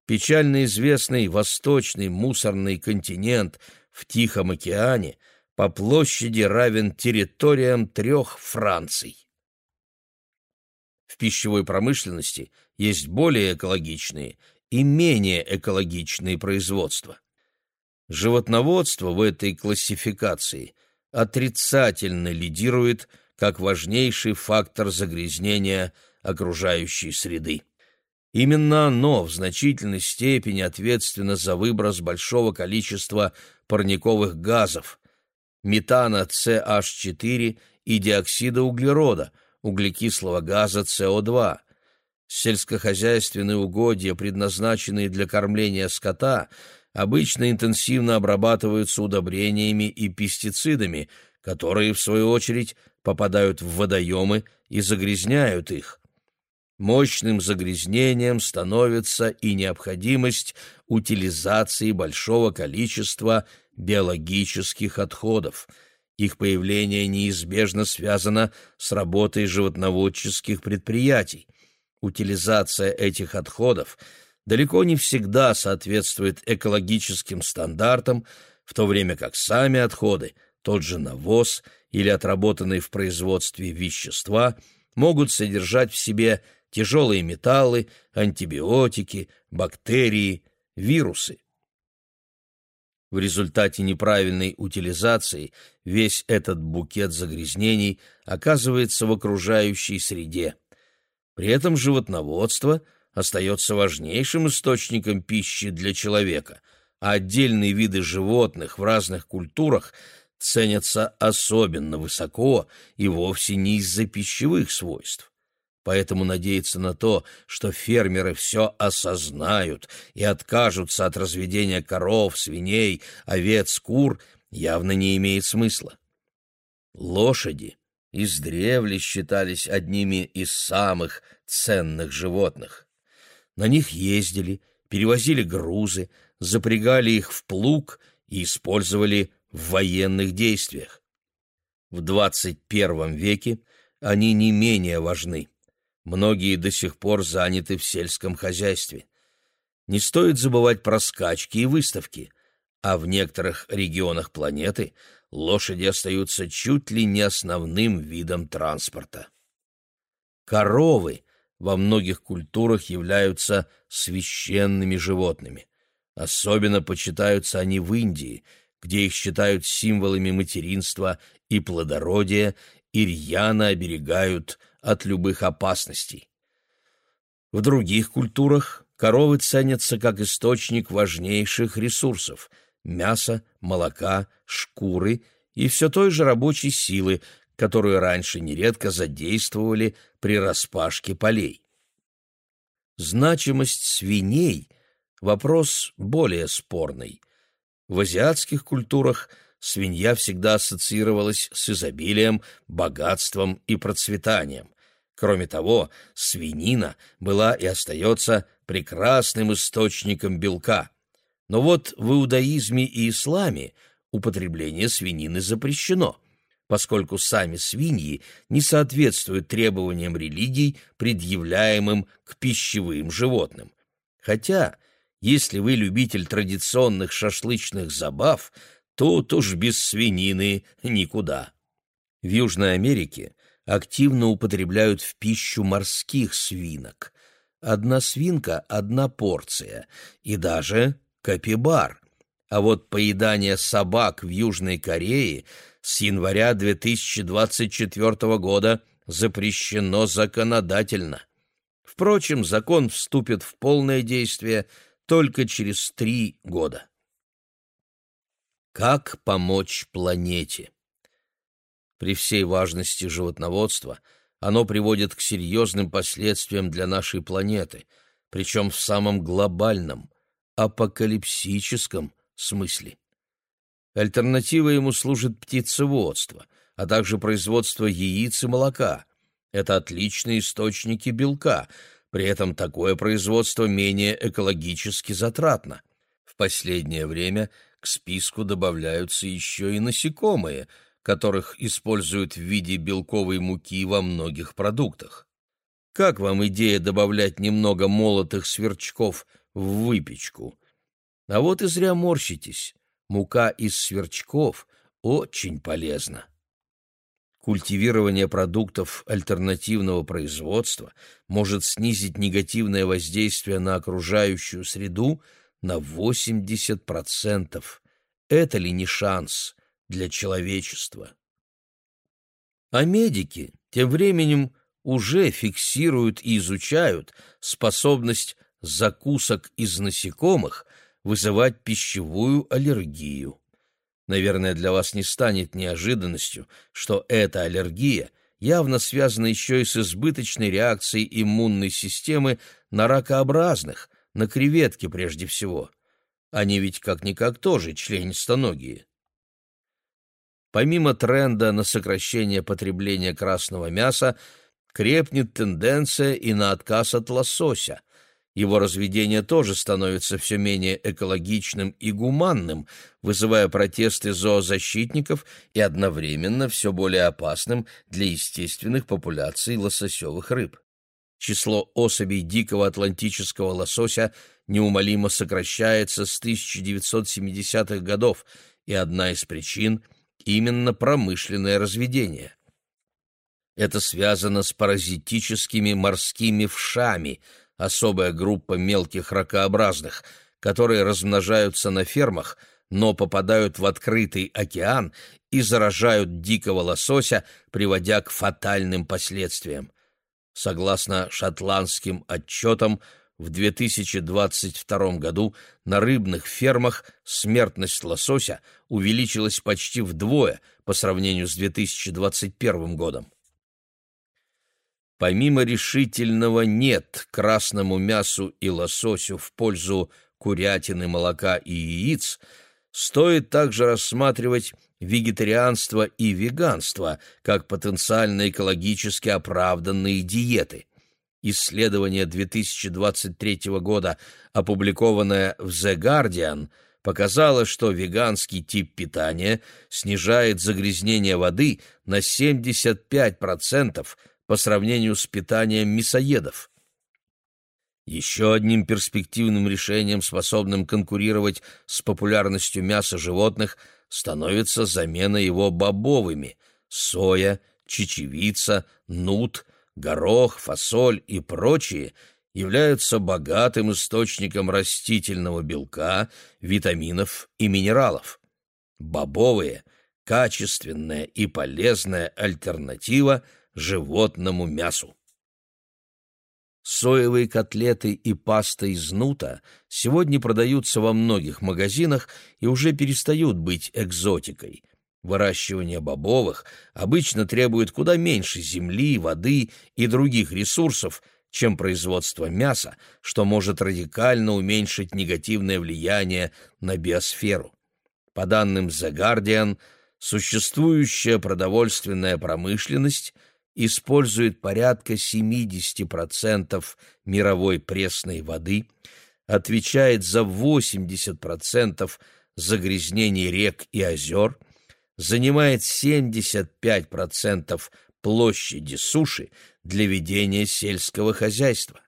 Speaker 1: Печально известный восточный мусорный континент в Тихом океане – по площади равен территориям трех Франций. В пищевой промышленности есть более экологичные и менее экологичные производства. Животноводство в этой классификации отрицательно лидирует как важнейший фактор загрязнения окружающей среды. Именно оно в значительной степени ответственно за выброс большого количества парниковых газов, метана CH4 и диоксида углерода, углекислого газа СО2. Сельскохозяйственные угодья, предназначенные для кормления скота, обычно интенсивно обрабатываются удобрениями и пестицидами, которые, в свою очередь, попадают в водоемы и загрязняют их. Мощным загрязнением становится и необходимость утилизации большого количества биологических отходов. Их появление неизбежно связано с работой животноводческих предприятий. Утилизация этих отходов далеко не всегда соответствует экологическим стандартам, в то время как сами отходы, тот же навоз или отработанные в производстве вещества, могут содержать в себе тяжелые металлы, антибиотики, бактерии, вирусы. В результате неправильной утилизации весь этот букет загрязнений оказывается в окружающей среде. При этом животноводство остается важнейшим источником пищи для человека, а отдельные виды животных в разных культурах ценятся особенно высоко и вовсе не из-за пищевых свойств поэтому надеяться на то, что фермеры все осознают и откажутся от разведения коров, свиней, овец, кур, явно не имеет смысла. Лошади издревле считались одними из самых ценных животных. На них ездили, перевозили грузы, запрягали их в плуг и использовали в военных действиях. В XXI веке они не менее важны. Многие до сих пор заняты в сельском хозяйстве. Не стоит забывать про скачки и выставки, а в некоторых регионах планеты лошади остаются чуть ли не основным видом транспорта. Коровы во многих культурах являются священными животными. Особенно почитаются они в Индии, где их считают символами материнства и плодородия и рьяно оберегают от любых опасностей. В других культурах коровы ценятся как источник важнейших ресурсов – мяса, молока, шкуры и все той же рабочей силы, которую раньше нередко задействовали при распашке полей. Значимость свиней – вопрос более спорный. В азиатских культурах – свинья всегда ассоциировалась с изобилием, богатством и процветанием. Кроме того, свинина была и остается прекрасным источником белка. Но вот в иудаизме и исламе употребление свинины запрещено, поскольку сами свиньи не соответствуют требованиям религий, предъявляемым к пищевым животным. Хотя, если вы любитель традиционных шашлычных забав, Тут уж без свинины никуда. В Южной Америке активно употребляют в пищу морских свинок. Одна свинка — одна порция, и даже капибар. А вот поедание собак в Южной Корее с января 2024 года запрещено законодательно. Впрочем, закон вступит в полное действие только через три года. Как помочь планете? При всей важности животноводства оно приводит к серьезным последствиям для нашей планеты, причем в самом глобальном, апокалипсическом смысле. Альтернативой ему служит птицеводство, а также производство яиц и молока. Это отличные источники белка, при этом такое производство менее экологически затратно. В последнее время – к списку добавляются еще и насекомые, которых используют в виде белковой муки во многих продуктах. Как вам идея добавлять немного молотых сверчков в выпечку? А вот и зря морщитесь. Мука из сверчков очень полезна. Культивирование продуктов альтернативного производства может снизить негативное воздействие на окружающую среду на 80%. Это ли не шанс для человечества? А медики тем временем уже фиксируют и изучают способность закусок из насекомых вызывать пищевую аллергию. Наверное, для вас не станет неожиданностью, что эта аллергия явно связана еще и с избыточной реакцией иммунной системы на ракообразных, на креветки прежде всего. Они ведь как-никак тоже членистоногие. Помимо тренда на сокращение потребления красного мяса, крепнет тенденция и на отказ от лосося. Его разведение тоже становится все менее экологичным и гуманным, вызывая протесты зоозащитников и одновременно все более опасным для естественных популяций лососевых рыб. Число особей дикого атлантического лосося неумолимо сокращается с 1970-х годов, и одна из причин – именно промышленное разведение. Это связано с паразитическими морскими вшами, особая группа мелких ракообразных, которые размножаются на фермах, но попадают в открытый океан и заражают дикого лосося, приводя к фатальным последствиям. Согласно шотландским отчетам, в 2022 году на рыбных фермах смертность лосося увеличилась почти вдвое по сравнению с 2021 годом. Помимо решительного «нет» красному мясу и лососю в пользу курятины, молока и яиц, стоит также рассматривать вегетарианство и веганство как потенциально экологически оправданные диеты. Исследование 2023 года, опубликованное в The Guardian, показало, что веганский тип питания снижает загрязнение воды на 75%, по сравнению с питанием мясоедов. Еще одним перспективным решением, способным конкурировать с популярностью мяса животных, становится замена его бобовыми – соя, чечевица, нут, горох, фасоль и прочие являются богатым источником растительного белка, витаминов и минералов. Бобовые – качественная и полезная альтернатива – животному мясу. Соевые котлеты и паста из нута сегодня продаются во многих магазинах и уже перестают быть экзотикой. Выращивание бобовых обычно требует куда меньше земли, воды и других ресурсов, чем производство мяса, что может радикально уменьшить негативное влияние на биосферу. По данным The Guardian, существующая продовольственная промышленность – использует порядка 70% мировой пресной воды, отвечает за 80% загрязнений рек и озер, занимает 75% площади суши для ведения сельского хозяйства.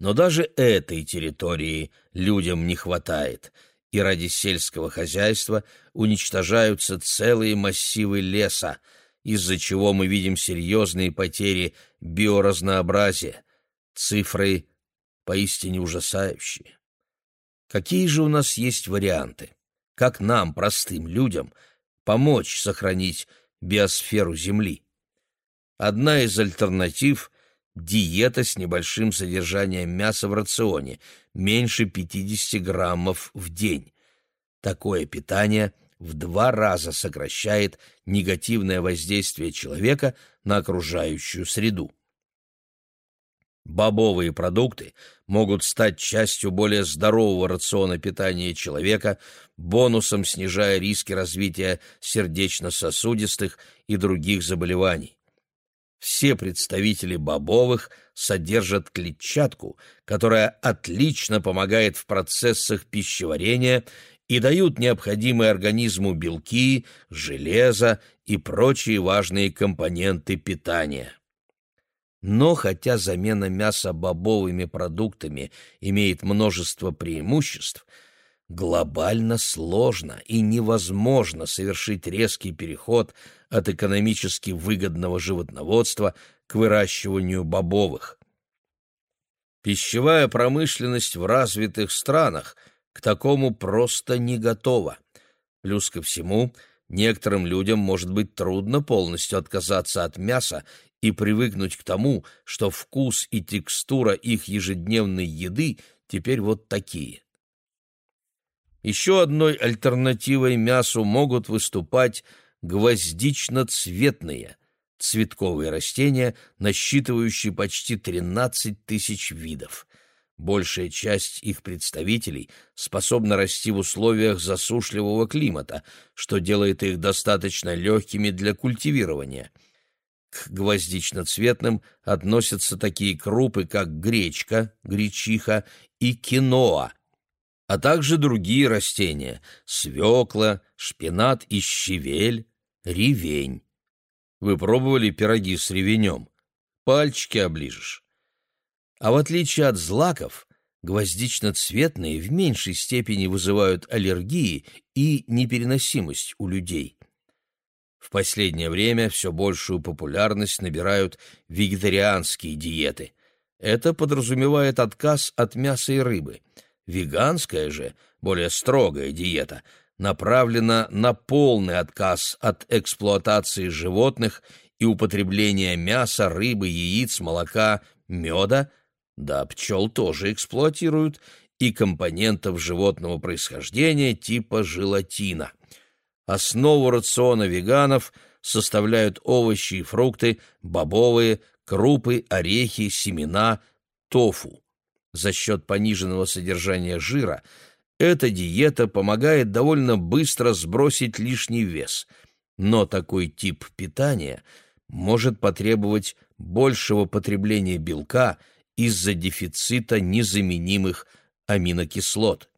Speaker 1: Но даже этой территории людям не хватает, и ради сельского хозяйства уничтожаются целые массивы леса, из-за чего мы видим серьезные потери биоразнообразия. Цифры поистине ужасающие. Какие же у нас есть варианты? Как нам, простым людям, помочь сохранить биосферу Земли? Одна из альтернатив – диета с небольшим содержанием мяса в рационе, меньше 50 граммов в день. Такое питание – в два раза сокращает негативное воздействие человека на окружающую среду. Бобовые продукты могут стать частью более здорового рациона питания человека, бонусом снижая риски развития сердечно-сосудистых и других заболеваний. Все представители бобовых содержат клетчатку, которая отлично помогает в процессах пищеварения и дают необходимые организму белки, железо и прочие важные компоненты питания. Но хотя замена мяса бобовыми продуктами имеет множество преимуществ, глобально сложно и невозможно совершить резкий переход от экономически выгодного животноводства к выращиванию бобовых. Пищевая промышленность в развитых странах – к такому просто не готова. Плюс ко всему, некоторым людям может быть трудно полностью отказаться от мяса и привыкнуть к тому, что вкус и текстура их ежедневной еды теперь вот такие. Еще одной альтернативой мясу могут выступать гвоздично-цветные цветковые растения, насчитывающие почти 13 тысяч видов. Большая часть их представителей способна расти в условиях засушливого климата, что делает их достаточно легкими для культивирования. К гвоздично-цветным относятся такие крупы, как гречка, гречиха и киноа, а также другие растения – свекла, шпинат и щавель, ревень. Вы пробовали пироги с ревенем? Пальчики оближешь. А в отличие от злаков, гвоздично-цветные в меньшей степени вызывают аллергии и непереносимость у людей. В последнее время все большую популярность набирают вегетарианские диеты. Это подразумевает отказ от мяса и рыбы – Веганская же, более строгая диета, направлена на полный отказ от эксплуатации животных и употребления мяса, рыбы, яиц, молока, меда, да, пчел тоже эксплуатируют, и компонентов животного происхождения типа желатина. Основу рациона веганов составляют овощи и фрукты, бобовые, крупы, орехи, семена, тофу за счет пониженного содержания жира, эта диета помогает довольно быстро сбросить лишний вес, но такой тип питания может потребовать большего потребления белка из-за дефицита незаменимых аминокислот.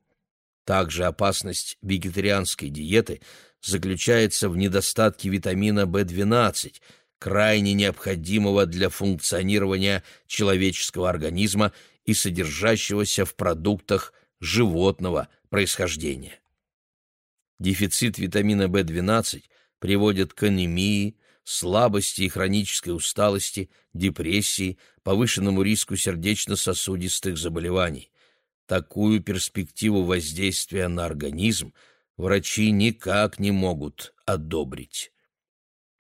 Speaker 1: Также опасность вегетарианской диеты заключается в недостатке витамина В12, крайне необходимого для функционирования человеческого организма и содержащегося в продуктах животного происхождения. Дефицит витамина В12 приводит к анемии, слабости и хронической усталости, депрессии, повышенному риску сердечно-сосудистых заболеваний. Такую перспективу воздействия на организм врачи никак не могут одобрить.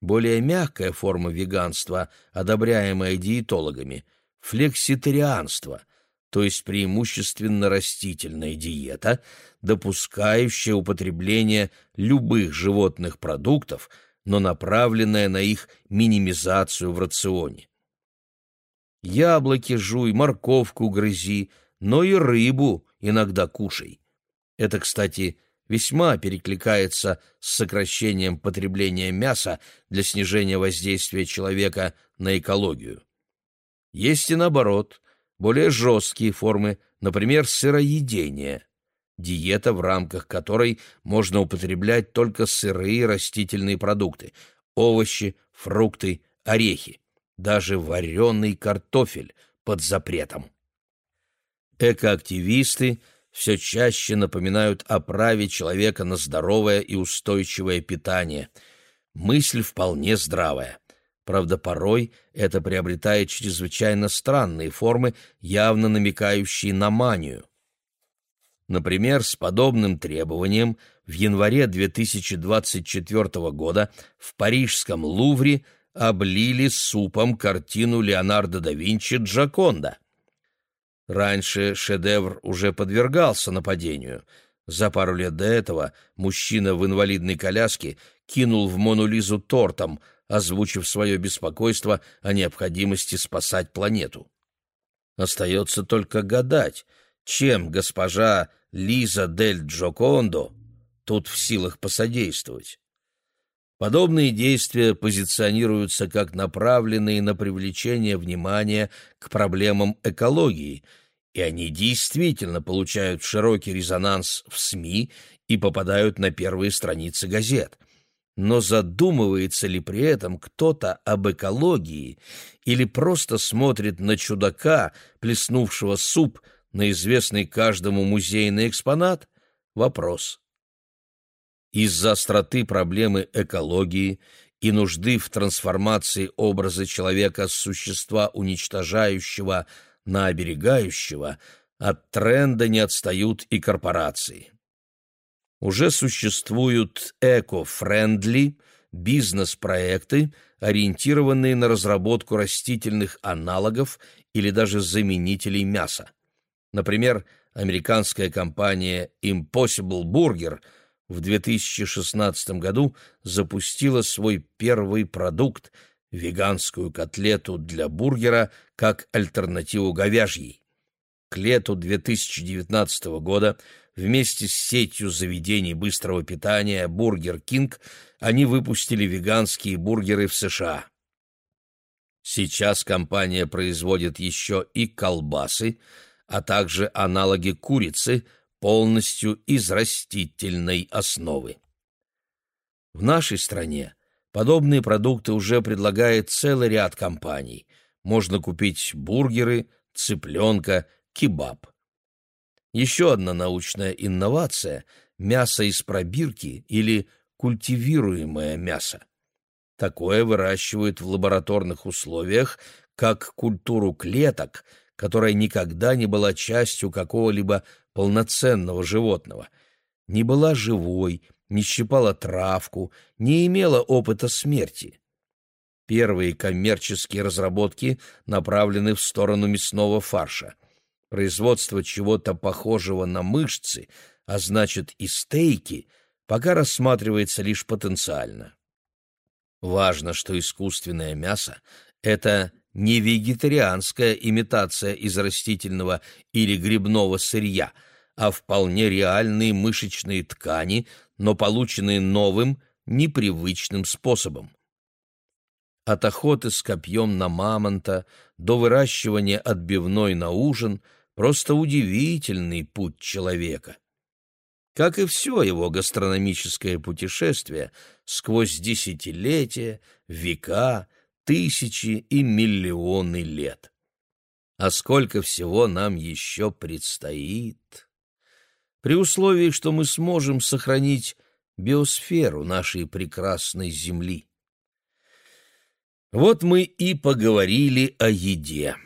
Speaker 1: Более мягкая форма веганства, одобряемая диетологами – флекситарианство – то есть преимущественно растительная диета, допускающая употребление любых животных продуктов, но направленная на их минимизацию в рационе. Яблоки жуй, морковку грызи, но и рыбу иногда кушай. Это, кстати, весьма перекликается с сокращением потребления мяса для снижения воздействия человека на экологию. Есть и наоборот, более жесткие формы, например, сыроедение, диета, в рамках которой можно употреблять только сырые растительные продукты, овощи, фрукты, орехи, даже вареный картофель под запретом. Экоактивисты все чаще напоминают о праве человека на здоровое и устойчивое питание. Мысль вполне здравая. Правда, порой это приобретает чрезвычайно странные формы, явно намекающие на манию. Например, с подобным требованием в январе 2024 года в парижском Лувре облили супом картину Леонардо да Винчи «Джаконда». Раньше шедевр уже подвергался нападению. За пару лет до этого мужчина в инвалидной коляске кинул в Мону Лизу тортом – озвучив свое беспокойство о необходимости спасать планету. Остается только гадать, чем госпожа Лиза дель Джокондо тут в силах посодействовать. Подобные действия позиционируются как направленные на привлечение внимания к проблемам экологии, и они действительно получают широкий резонанс в СМИ и попадают на первые страницы газет но задумывается ли при этом кто-то об экологии или просто смотрит на чудака, плеснувшего суп на известный каждому музейный экспонат? Вопрос. Из-за остроты проблемы экологии и нужды в трансформации образа человека с существа уничтожающего на оберегающего, от тренда не отстают и корпорации. Уже существуют эко-френдли бизнес-проекты, ориентированные на разработку растительных аналогов или даже заменителей мяса. Например, американская компания Impossible Burger в 2016 году запустила свой первый продукт – веганскую котлету для бургера как альтернативу говяжьей. К лету 2019 года вместе с сетью заведений быстрого питания Burger King они выпустили веганские бургеры в США. Сейчас компания производит еще и колбасы, а также аналоги курицы полностью из растительной основы. В нашей стране подобные продукты уже предлагает целый ряд компаний. Можно купить бургеры, цыпленка, кебаб. Еще одна научная инновация – мясо из пробирки или культивируемое мясо. Такое выращивают в лабораторных условиях как культуру клеток, которая никогда не была частью какого-либо полноценного животного, не была живой, не щипала травку, не имела опыта смерти. Первые коммерческие разработки направлены в сторону мясного фарша. Производство чего-то похожего на мышцы, а значит и стейки, пока рассматривается лишь потенциально. Важно, что искусственное мясо – это не вегетарианская имитация из растительного или грибного сырья, а вполне реальные мышечные ткани, но полученные новым, непривычным способом. От охоты с копьем на мамонта до выращивания отбивной на ужин – просто удивительный путь человека. Как и все его гастрономическое путешествие сквозь десятилетия, века, тысячи и миллионы лет. А сколько всего нам еще предстоит? При условии, что мы сможем сохранить биосферу нашей прекрасной Земли. Вот мы и поговорили о еде.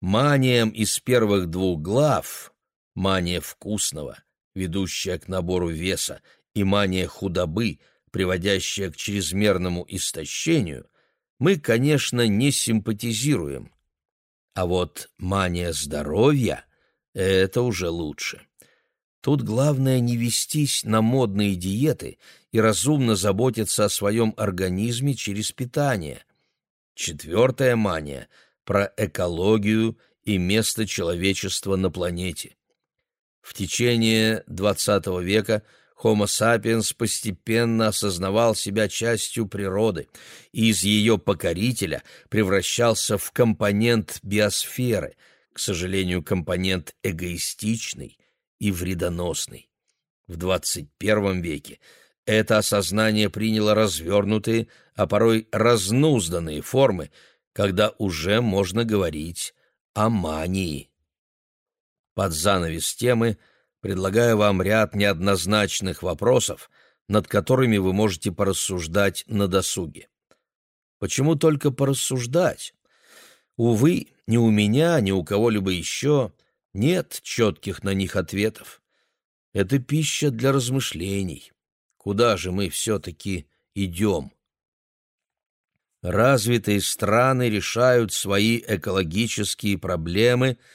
Speaker 1: Маниям из первых двух глав, мания вкусного, ведущая к набору веса, и мания худобы, приводящая к чрезмерному истощению, мы, конечно, не симпатизируем. А вот мания здоровья — это уже лучше. Тут главное не вестись на модные диеты и разумно заботиться о своем организме через питание. Четвертая мания — про экологию и место человечества на планете. В течение XX века – Homo sapiens постепенно осознавал себя частью природы и из ее покорителя превращался в компонент биосферы, к сожалению, компонент эгоистичный и вредоносный. В XXI веке это осознание приняло развернутые, а порой разнузданные формы, когда уже можно говорить о мании. Под занавес темы – предлагаю вам ряд неоднозначных вопросов, над которыми вы можете порассуждать на досуге. Почему только порассуждать? Увы, ни у меня, ни у кого-либо еще нет четких на них ответов. Это пища для размышлений. Куда же мы все-таки идем? Развитые страны решают свои экологические проблемы –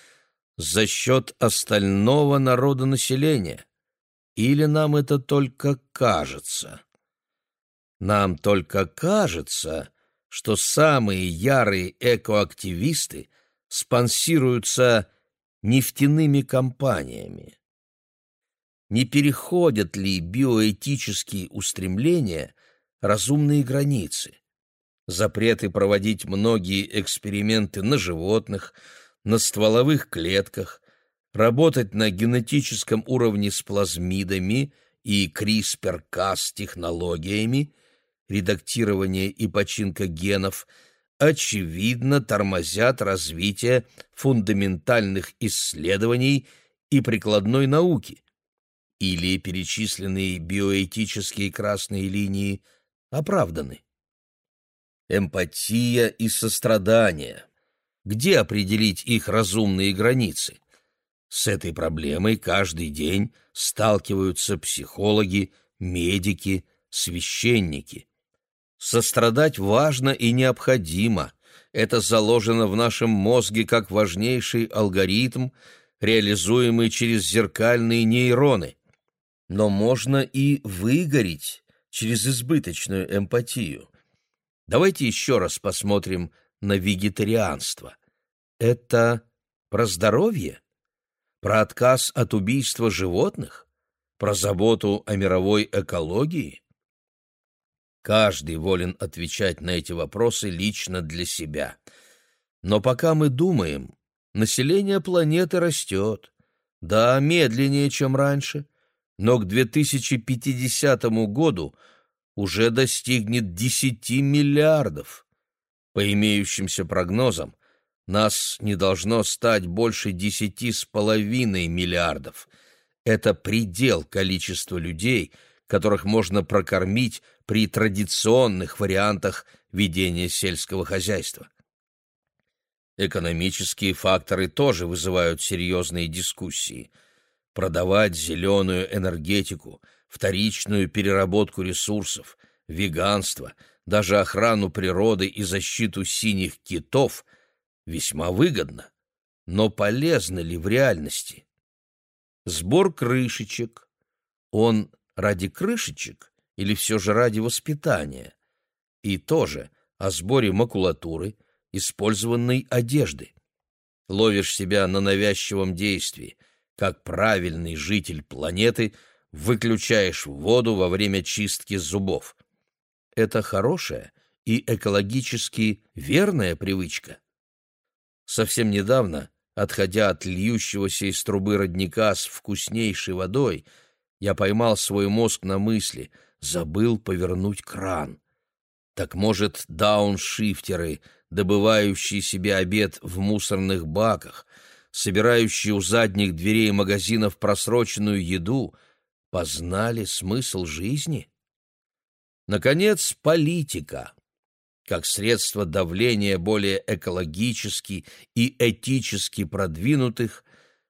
Speaker 1: за счет остального народонаселения? Или нам это только кажется? Нам только кажется, что самые ярые экоактивисты спонсируются нефтяными компаниями. Не переходят ли биоэтические устремления разумные границы? Запреты проводить многие эксперименты на животных – на стволовых клетках, работать на генетическом уровне с плазмидами и CRISPR-Cas технологиями, редактирование и починка генов, очевидно тормозят развитие фундаментальных исследований и прикладной науки, или перечисленные биоэтические красные линии оправданы. Эмпатия и сострадание – где определить их разумные границы? С этой проблемой каждый день сталкиваются психологи, медики, священники. Сострадать важно и необходимо. Это заложено в нашем мозге как важнейший алгоритм, реализуемый через зеркальные нейроны. Но можно и выгореть через избыточную эмпатию. Давайте еще раз посмотрим на вегетарианство. Это про здоровье? Про отказ от убийства животных? Про заботу о мировой экологии? Каждый волен отвечать на эти вопросы лично для себя. Но пока мы думаем, население планеты растет. Да, медленнее, чем раньше, но к 2050 году уже достигнет 10 миллиардов. По имеющимся прогнозам, нас не должно стать больше десяти с половиной миллиардов. Это предел количества людей, которых можно прокормить при традиционных вариантах ведения сельского хозяйства. Экономические факторы тоже вызывают серьезные дискуссии. Продавать зеленую энергетику, вторичную переработку ресурсов, веганство, даже охрану природы и защиту синих китов весьма выгодно. Но полезно ли в реальности? Сбор крышечек. Он ради крышечек или все же ради воспитания? И тоже о сборе макулатуры, использованной одежды. Ловишь себя на навязчивом действии, как правильный житель планеты выключаешь воду во время чистки зубов. Это хорошая и экологически верная привычка. Совсем недавно, отходя от льющегося из трубы родника с вкуснейшей водой, я поймал свой мозг на мысли, забыл повернуть кран. Так может, дауншифтеры, добывающие себе обед в мусорных баках, собирающие у задних дверей магазинов просроченную еду, познали смысл жизни? Наконец, политика как средство давления более экологически и этически продвинутых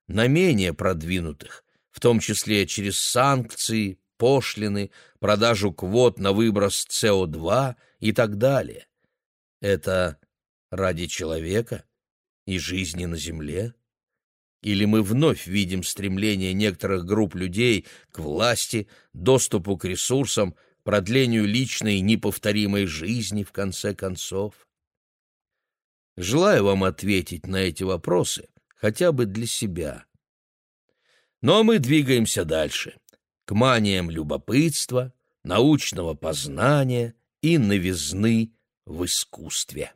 Speaker 1: на менее продвинутых, в том числе через санкции, пошлины, продажу квот на выброс СО2 и так далее. Это ради человека и жизни на Земле? Или мы вновь видим стремление некоторых групп людей к власти, доступу к ресурсам, продлению личной неповторимой жизни, в конце концов? Желаю вам ответить на эти вопросы, хотя бы для себя. Но мы двигаемся дальше, к маниям любопытства, научного познания и новизны в искусстве.